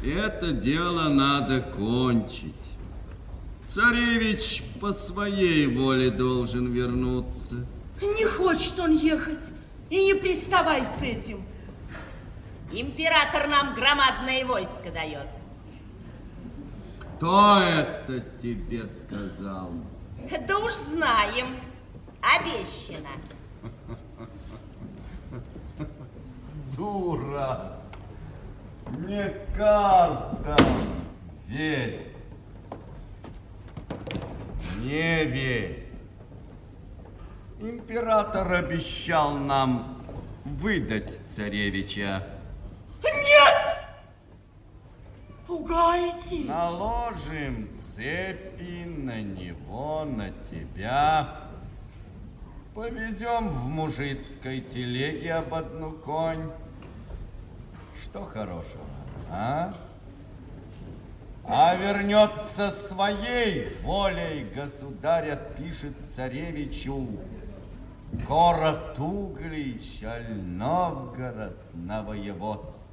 Это дело надо кончить. Царевич по своей воле должен вернуться.
Не хочет он ехать. И не приставай с этим.
Император нам громадное войско дает.
Кто это тебе сказал?
Да уж знаем. Обещано.
Дура! Не карта! Верь! Не верь! Император обещал нам выдать царевича.
Нет! Пугаете?
Наложим цепи на него, на тебя. Повезем в мужицкой телеге об одну конь. Что хорошего, а? А вернется своей волей государь отпишет царевичу город Углич, аль Новгород на воеводство.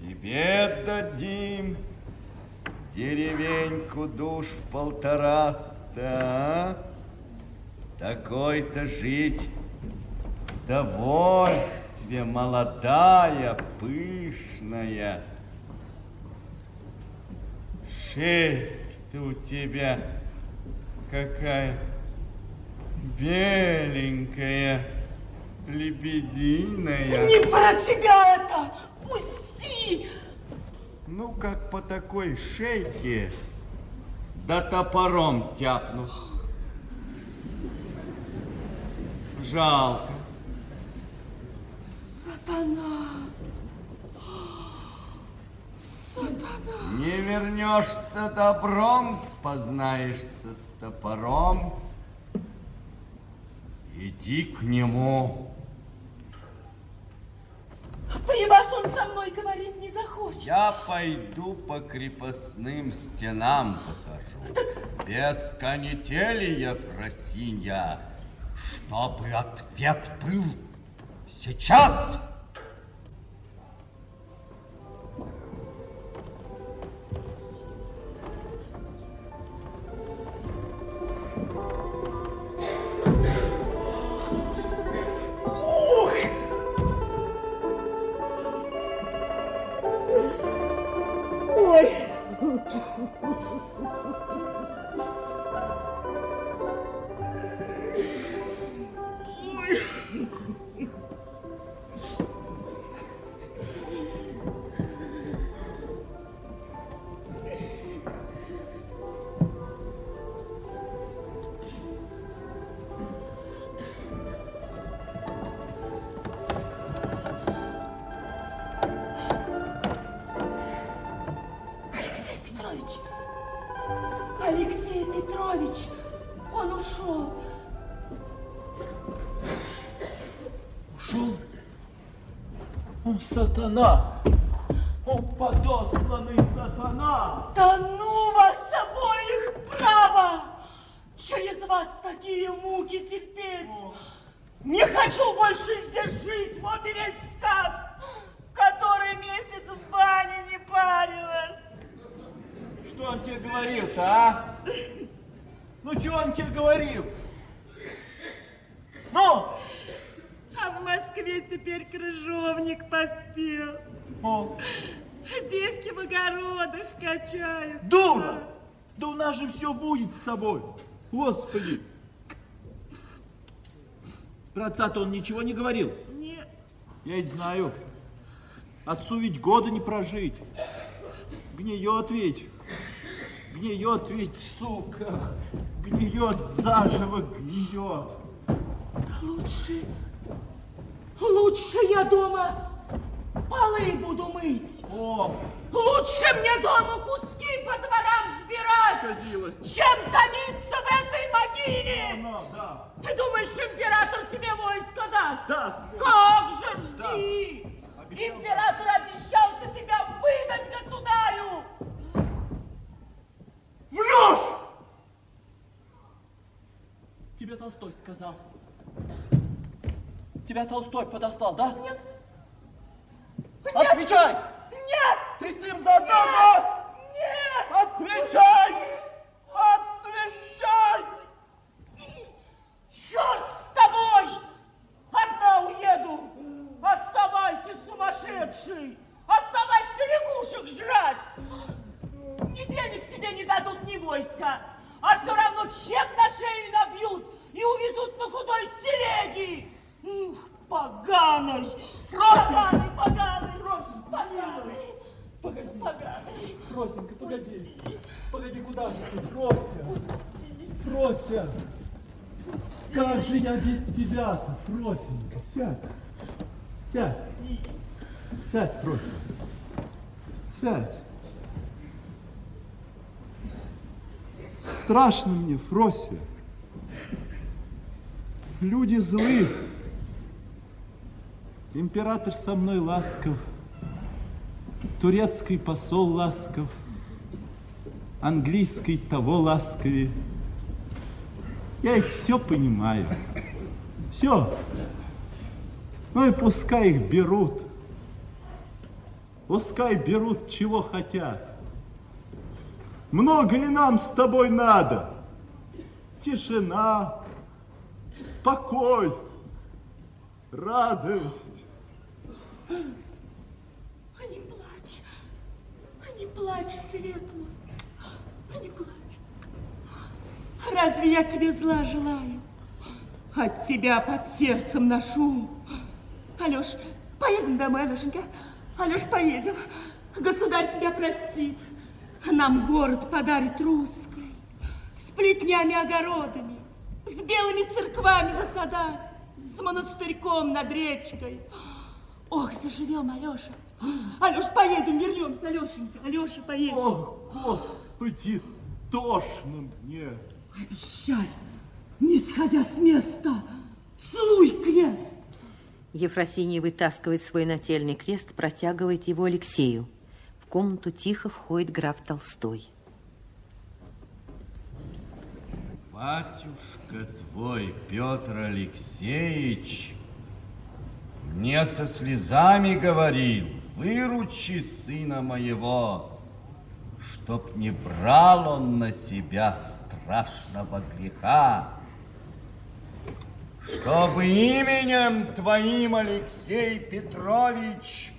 Тебе дадим деревеньку душ в полтораста, а? Такой-то жить в довольстве, молодая, пышная. Шейка-то у тебя какая беленькая, лебединая.
Не про тебя это! Пусти!
Ну, как по такой шейке, да топором тяпну. Жалко.
Сатана! Сатана!
Не вернешься добром, спознаешься с топором. Иди к нему.
При вас он со мной говорить не захочет.
Я пойду по крепостным стенам покажу. Без канителия, Фросинья, чтобы ответ был сейчас.
Ух!
О.
Девки в огородах качают.
Дура! Да у нас же все будет с тобой. Господи! Про отца-то он ничего не говорил?
Нет.
Я ведь знаю. Отцу ведь года не прожить. Гниет ведь. Гниет ведь, сука. Гниет заживо, гниет.
Лучше, лучше я дома полы буду мыть.
О.
Лучше мне дома куски по дворам сбирать,
Козилась.
чем томиться в этой могиле.
Но, но, ну, да.
Ты думаешь, император тебе войско даст?
Даст.
Как же жди. Да. Обещал. Император обещался тебя выдать государю. Врешь!
Тебе Толстой сказал. Тебя Толстой подослал, да?
Нет,
Отвечай!
Нет!
Ты с ним заодно, да?
Нет!
Отвечай! Отвечай!
Черт с тобой! Одна уеду! Оставайся, сумасшедший! Оставайся лягушек жрать! Ни денег тебе не дадут, ни войска, а все равно чек на шею набьют и увезут на худой телеге! Ух, поганый! Поганый, поганый! Поганый!
Погоди,
поганый!
Фросенька, погоди. Погоди, куда же ты, Фрося? Фрося! Как же я без тебя-то, Фросенька? Сядь. Сядь. Сядь, Фрося. Сядь. Страшно мне, Фрося. Люди злы. Император со мной ласков. Турецкий посол ласков. Английский того ласковее. Я их все понимаю. Все. Ну и пускай их берут. Пускай берут, чего хотят. Много ли нам с тобой надо? Тишина, покой, радость.
А не плачь, а не плачь, свет мой, а не плачь. Разве я тебе зла желаю? От тебя под сердцем ношу. Алеш, поедем домой, Алешенька. Алеш, поедем. Государь тебя простит. Нам город подарит русской. С плетнями, огородами, с белыми церквами на садах, с монастырьком над речкой. Ох, заживем, Алеша. Алеш, поедем, вернемся, Алешенька. Алеша, поедем.
О, Господи, тошно мне.
Обещай, не сходя с места, целуй крест.
Ефросиния вытаскивает свой нательный крест, протягивает его Алексею. В комнату тихо входит граф Толстой.
Батюшка твой, Петр Алексеевич, мне со слезами говорил, выручи сына моего, чтоб не брал он на себя страшного греха, чтобы именем твоим, Алексей Петрович,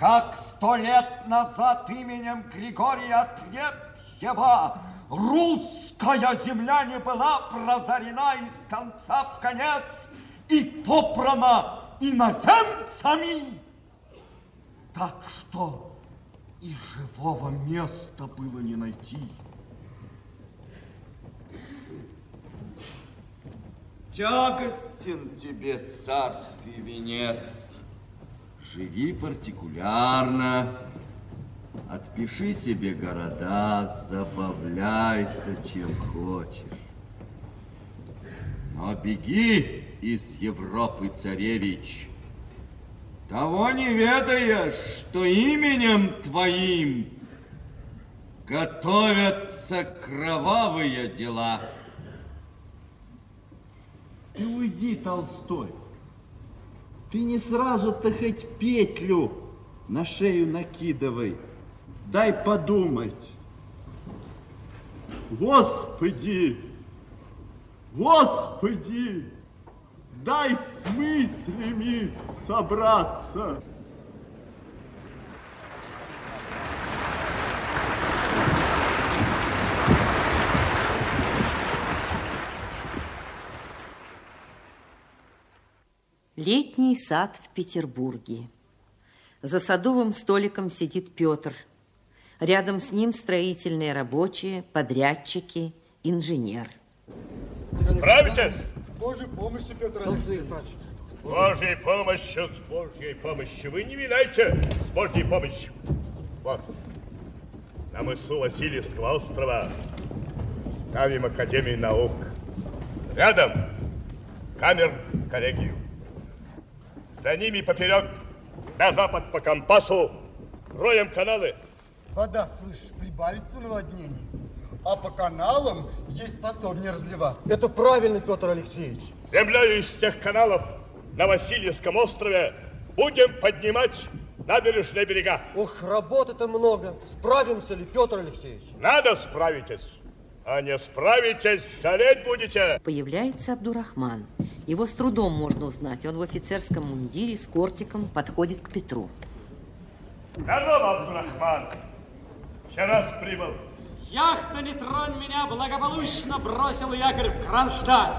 как сто лет назад именем Григория Третьего, русская земля не была прозарена из конца в конец и попрана иноземцами. Так что и живого места было не найти. Тягостен тебе царский венец. Живи партикулярно, отпиши себе города, забавляйся, чем хочешь. Но беги из Европы, царевич, того не ведая, что именем твоим готовятся кровавые дела.
Ты уйди, Толстой. Ты не сразу-то хоть петлю на шею накидывай. Дай подумать. Господи, Господи, дай с мыслями собраться.
Летний сад в Петербурге. За садовым столиком сидит Петр. Рядом с ним строительные рабочие, подрядчики, инженер.
Справитесь?
Божьей помощью, Петр Алексеевич.
С Божьей помощью, с Божьей помощью. Вы не виляйте, с Божьей помощью. Вот, на мысу Васильевского острова ставим Академию наук. Рядом камер коллегию. За ними поперек, на запад по компасу, роем каналы.
Вода, слышишь, прибавится наводнений. А по каналам ей способнее разливаться.
Это правильно, Петр Алексеевич.
Землею из тех каналов на Васильевском острове будем поднимать набережные берега.
Ох, работы-то много. Справимся ли, Петр Алексеевич?
Надо справитесь. А не справитесь, жалеть будете.
Появляется Абдурахман. Его с трудом можно узнать. Он в офицерском мундире с кортиком подходит к Петру.
Здорово, Абдурахман. Вчера прибыл.
Яхта «Не тронь меня» благополучно бросил якорь в Кронштадте.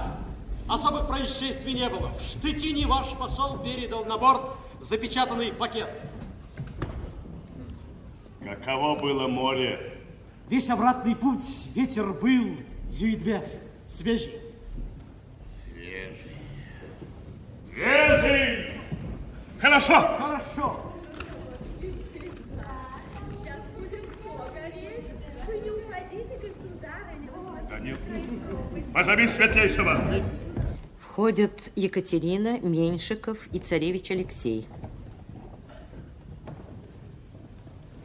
Особых происшествий не было. В Штетине ваш посол передал на борт запечатанный пакет.
Каково было море?
Весь обратный путь ветер был юидвест, свежий.
Свежий. Свежий! Хорошо!
Хорошо.
Да нет. Позови светлейшего.
Входят Екатерина, Меньшиков и царевич Алексей.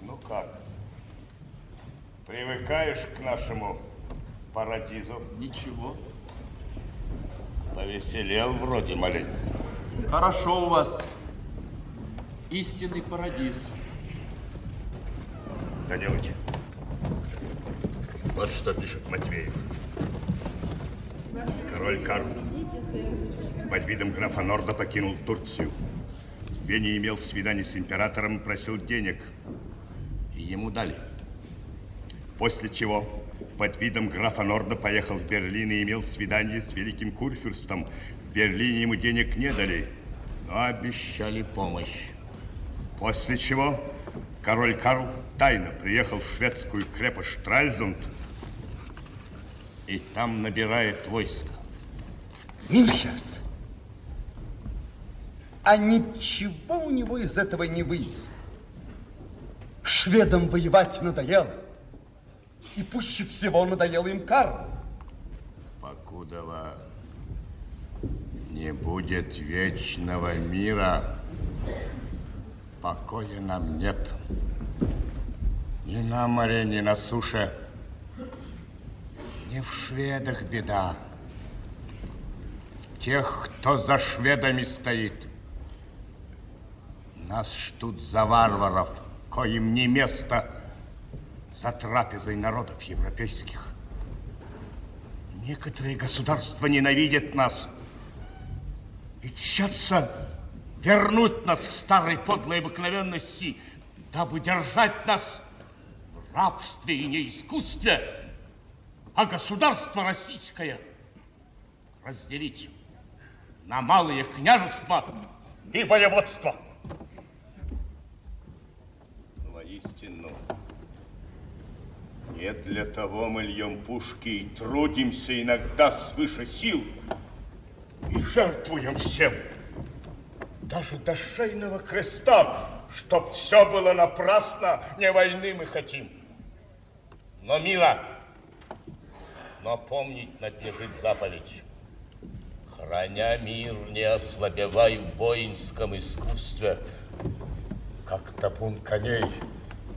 Ну как? Привыкаешь к нашему парадизу?
Ничего.
Повеселел вроде маленько.
Хорошо у вас. Истинный парадиз.
Доделайте. Вот что пишет Матвеев. Король Карл под видом графа Норда покинул Турцию. Вене имел свидание с императором и просил денег. И ему дали. После чего под видом графа Норда поехал в Берлин и имел свидание с великим курфюрстом. В Берлине ему денег не дали, но обещали помощь. После чего король Карл тайно приехал в шведскую крепость Штральзунд и там набирает войско.
Милхерц, а ничего у него из этого не выйдет. Шведам воевать надоело. И пуще всего надоело им Карлу.
Покудова не будет вечного мира, покоя нам нет. Ни на море, ни на суше. Не в шведах беда. В тех, кто за шведами стоит. Нас ждут за варваров, коим не место за трапезой народов европейских. Некоторые государства ненавидят нас и тщатся вернуть нас к старой подлой обыкновенности, дабы держать нас в рабстве и неискусстве, а государство российское разделить на малые княжества и воеводства. Воистину, не для того мы льем пушки и трудимся иногда свыше сил и жертвуем всем, даже до шейного креста, чтоб все было напрасно, не войны мы хотим, но мира. Но помнить надлежит заповедь. Храня мир, не ослабевай в воинском искусстве, как табун коней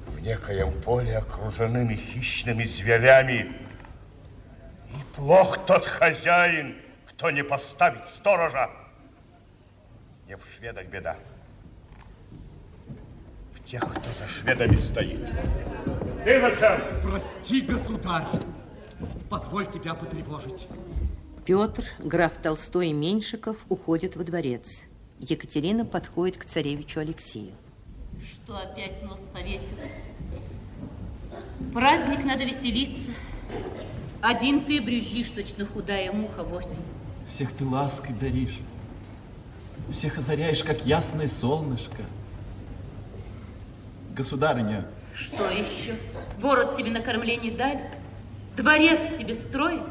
в некоем поле, окруженными хищными зверями. И плох тот хозяин, кто не поставит сторожа. Не в шведах беда. В тех, кто за шведами стоит. Ты?
Прости, государь. Позволь тебя потревожить.
Петр, граф Толстой и Меньшиков уходят во дворец. Екатерина подходит к царевичу Алексею.
Что опять нос повесил? Праздник надо веселиться. Один ты брюзжишь, точно худая муха в осень.
Всех ты лаской даришь. Всех озаряешь, как ясное солнышко. Государыня,
Что еще? Город тебе на кормление дали? Дворец тебе строит?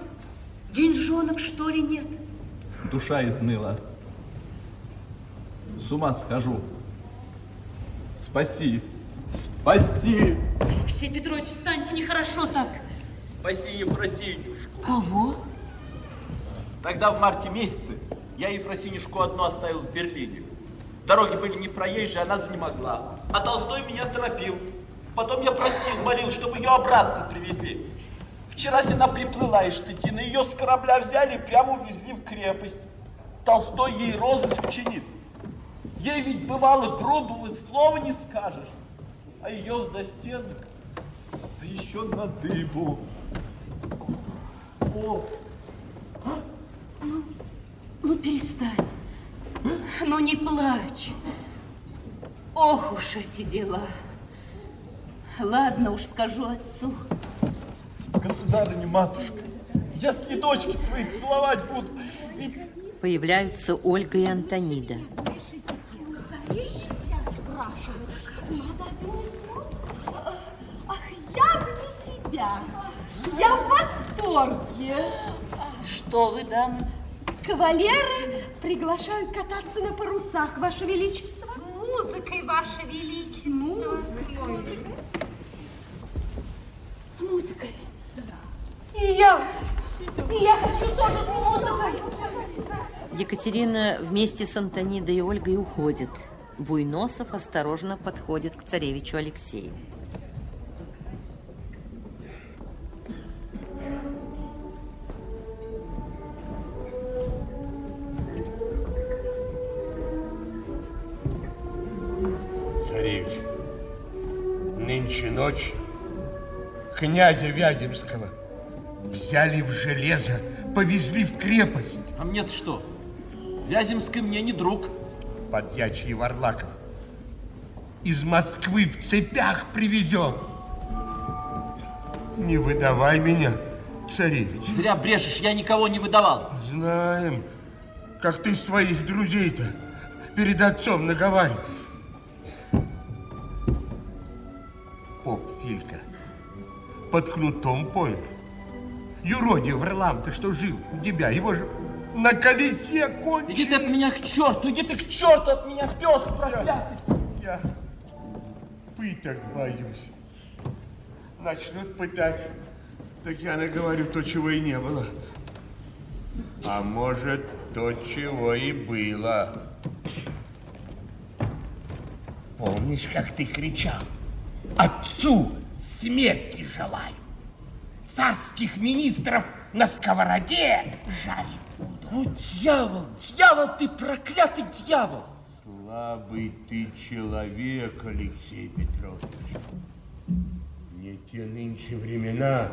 Деньжонок, что ли, нет?
душа изныла. С ума схожу. Спаси, спаси.
Алексей Петрович, встаньте, нехорошо так.
Спаси Ефросинюшку.
Кого?
Тогда в марте месяце я Ефросинюшку одну оставил в Берлине. Дороги были не проезжие, она занемогла. А Толстой меня торопил. Потом я просил, молил, чтобы ее обратно привезли.
Вчера она приплыла из Штетина, ее с корабля взяли и прямо увезли в крепость. Толстой ей розыск чинит. Ей ведь бывало грубого слова не скажешь, а ее в застенок, да еще на дыбу. О,
Ну, ну перестань. Ну не плачь. Ох уж эти дела. Ладно уж скажу отцу.
Государыня, матушка, если дочки твои целовать буду, ведь
Появляются Ольга и Антонида.
Ах, я вне себя. Я в восторге.
Что вы, дамы?
Кавалеры приглашают кататься на парусах, Ваше Величество.
С музыкой, Ваше Величество.
музыкой.
С музыкой. И я. И я хочу тоже с музыкой.
Екатерина вместе с Антонидой и Ольгой уходит. Буйносов осторожно подходит к царевичу Алексею.
Царевич, нынче ночью князя Вяземского взяли в железо, повезли в крепость.
А мне-то что? Вяземский мне не друг.
Подьячий Варлаков из Москвы в цепях привезен. Не выдавай меня, царевич.
Зря брешешь, я никого не выдавал.
Знаем, как ты своих друзей-то перед отцом наговариваешь. Поп Филька под кнутом помер. Юродив Варлам, ты что жил у тебя, его же на колесе кончили.
Иди ты от меня к черту, иди ты к черту от меня, пес проклятый.
Я пыток боюсь. Начнут пытать, так я наговорю то, чего и не было. А может, то, чего и было. Помнишь, как ты кричал? Отцу смерти желаю. Царских министров на сковороде жарить буду.
Ну, дьявол, дьявол ты, проклятый дьявол.
Слабый ты человек, Алексей Петрович. Не те нынче времена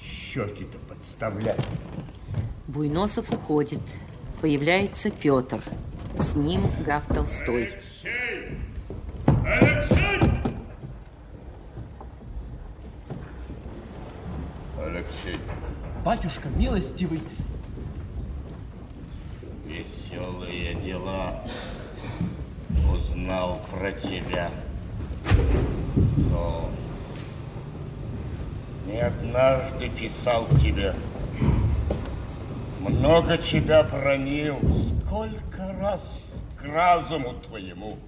щеки-то подставлять.
Буйносов уходит. Появляется Петр. С ним граф Толстой.
Алексей,
Батюшка, милостивый,
веселые дела. Узнал про тебя. Но не однажды писал тебе. Много тебя бронил. Сколько раз к разуму твоему.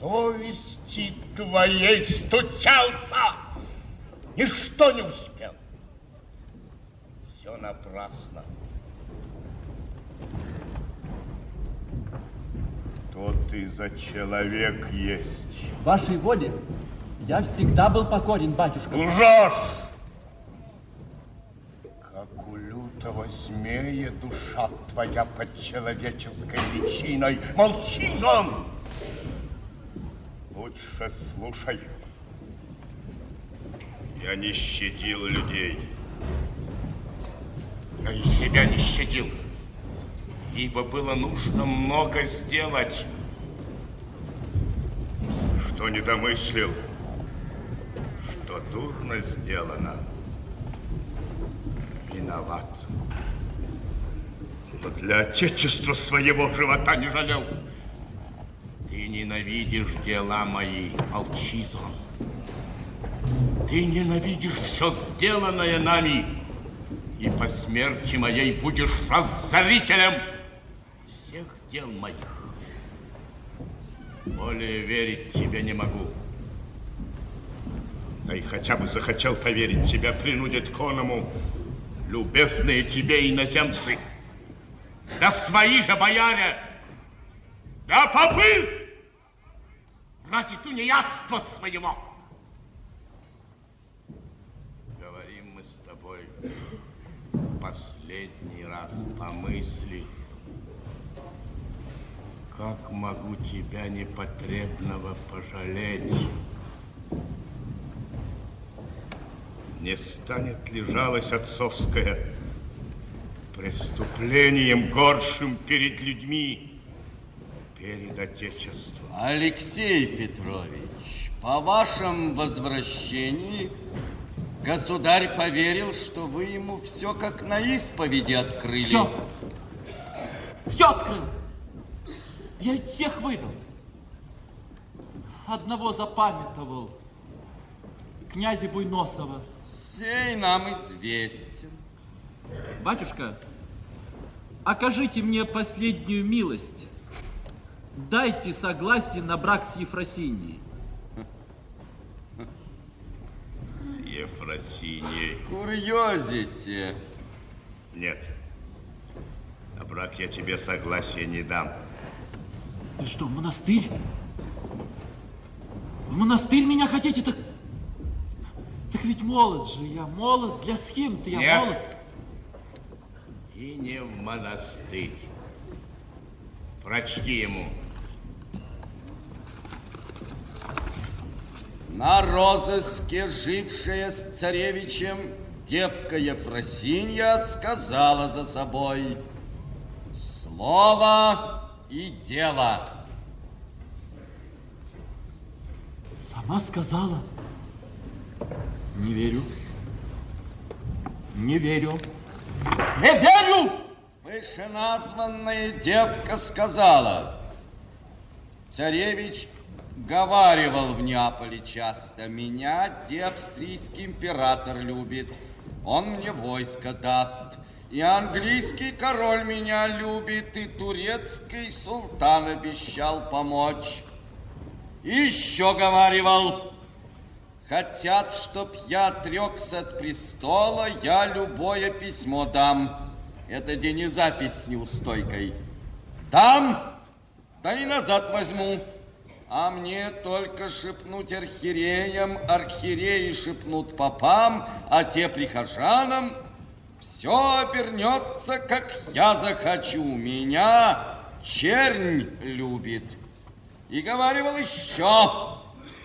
Совести твоей стучался. Ничто не успел. Все напрасно. Кто ты за человек есть?
вашей воле я всегда был покорен, батюшка.
Лжешь! Как у лютого змея душа твоя под человеческой личиной. Молчи же! Лучше слушай. Я не щадил людей. Я и себя не щадил. Ибо было нужно много сделать. Что не домыслил, что дурно сделано, виноват. Но для отечества своего живота не жалел. Ты ненавидишь дела мои, Алчизон. Ты ненавидишь все сделанное нами, и по смерти моей будешь разорителем всех дел моих. Более верить тебе не могу. Да и хотя бы захотел поверить, тебя принудят к оному любезные тебе иноземцы. Да свои же бояре, да попы ради тунеядства своего. Говори. последний раз помыслив, как могу тебя непотребного пожалеть? Не станет ли жалость отцовская преступлением горшим перед людьми, перед Отечеством?
Алексей Петрович, по вашем возвращении государь поверил, что вы ему все как на исповеди открыли.
Все. Все открыл. Я ведь всех выдал. Одного запамятовал. Князя Буйносова.
Сей нам известен.
Батюшка, окажите мне последнюю милость. Дайте согласие на брак с Ефросиньей.
Ефросиньей.
Курьезите.
Нет. На брак я тебе согласия не дам.
Вы что, в монастырь? В монастырь меня хотите? Так, так ведь молод же я, молод. Для схем-то я
Нет.
молод.
И не в монастырь. Прочти ему.
На розыске, жившая с царевичем, девка Ефросинья сказала за собой слово и дело.
Сама сказала. Не верю. Не верю. Не верю!
Вышеназванная девка сказала, царевич говаривал в Неаполе часто, меня девстрийский император любит, он мне войско даст, и английский король меня любит, и турецкий султан обещал помочь. Еще говаривал, хотят, чтоб я отрекся от престола, я любое письмо дам. Это где не запись с неустойкой. Дам, да и назад возьму. А мне только шепнуть архиереям, архиереи шепнут попам, а те прихожанам. Все обернется, как я захочу. Меня чернь любит. И говаривал еще,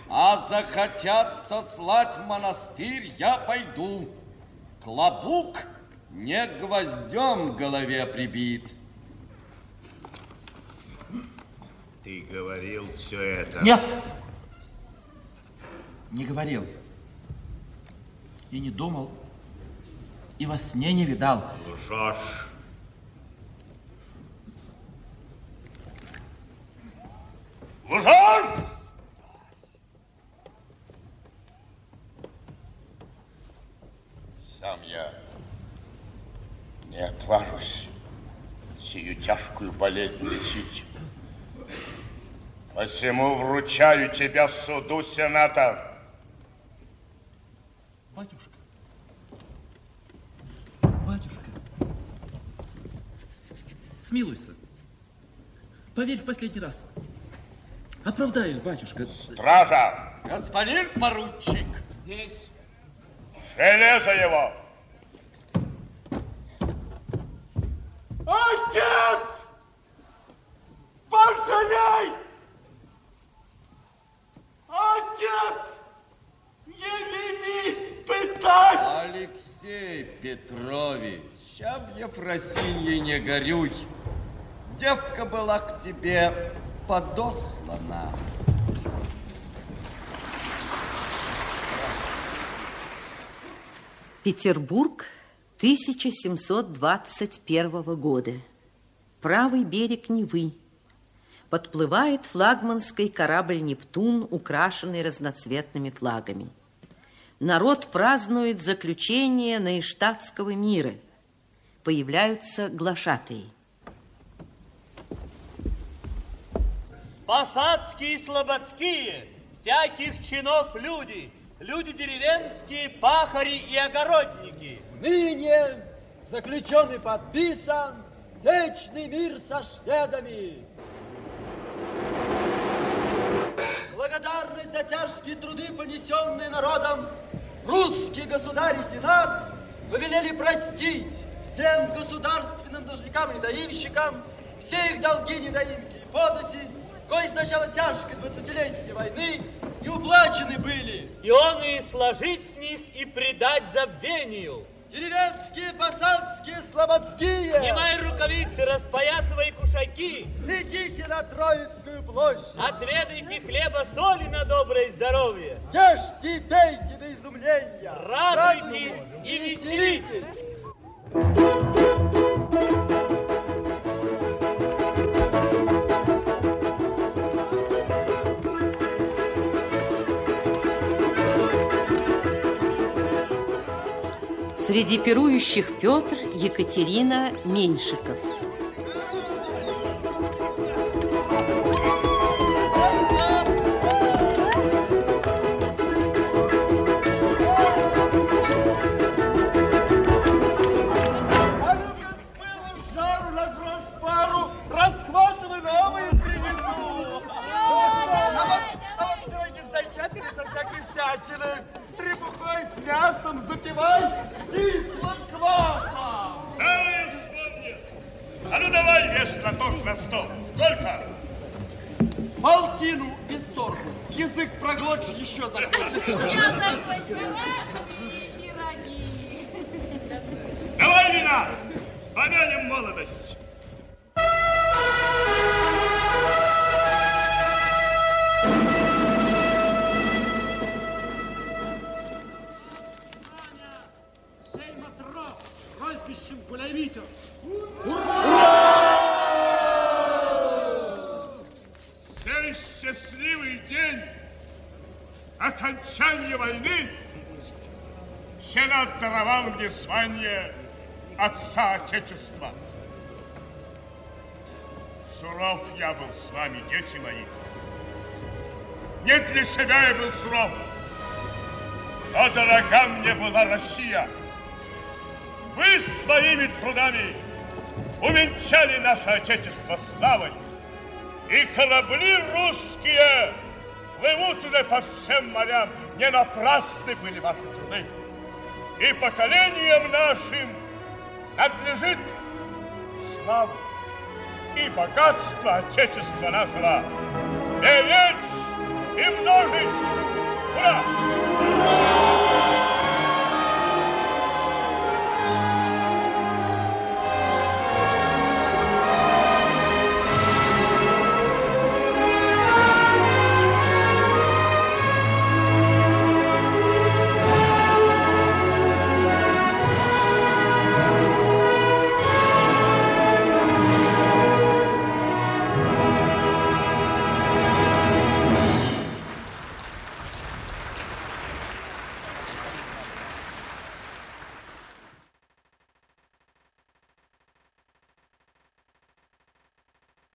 а захотят сослать в монастырь, я пойду. Клобук не гвоздем в голове прибит.
Ты говорил все это.
Нет. Не говорил. И не думал. И во сне не видал.
Лжешь.
Лжешь!
Сам я не отважусь сию тяжкую болезнь лечить. Посему вручаю тебя суду Сената.
Батюшка. Батюшка. Смилуйся. Поверь в последний раз. Оправдаюсь, батюшка.
Стража!
Господин поручик.
Здесь.
Железо его!
Отец! Пожалей! Отец! Не вели пытать!
Алексей Петрович, об Ефросинье не горюй. Девка была к тебе подослана.
Петербург 1721 года. Правый берег Невы. Подплывает флагманский корабль «Нептун», украшенный разноцветными флагами. Народ празднует заключение наиштатского мира. Появляются глашатые.
Посадские и слободские, всяких чинов люди, люди деревенские, пахари и огородники.
Ныне заключенный подписан вечный мир со шведами. Благодарность за тяжкие труды, понесенные народом, русский государь и сенат повелели простить всем государственным должникам и недоимщикам все их долги, недоимки и подати, кои с начала тяжкой двадцатилетней войны не уплачены были.
И он и сложить с них и предать забвению.
Деревенские, посадские, слободские.
Снимай рукавицы, распоясывай кушаки.
Идите на Троицкую площадь.
Отведайте хлеба соли на доброе здоровье.
Ешьте пейте до изумления.
Радуйтесь и веселитесь.
Среди пирующих Петр, Екатерина, Меньшиков.
проглотишь, еще захочешь.
Отечества. Суров я был с вами, дети мои. Не для себя я был суров, но дорога мне была Россия. Вы своими трудами увенчали наше Отечество славой. И корабли русские плывут уже по всем морям. Не напрасны были ваши труды. И поколениям нашим надлежит славу и богатство Отечества нашего беречь и множить. Ура!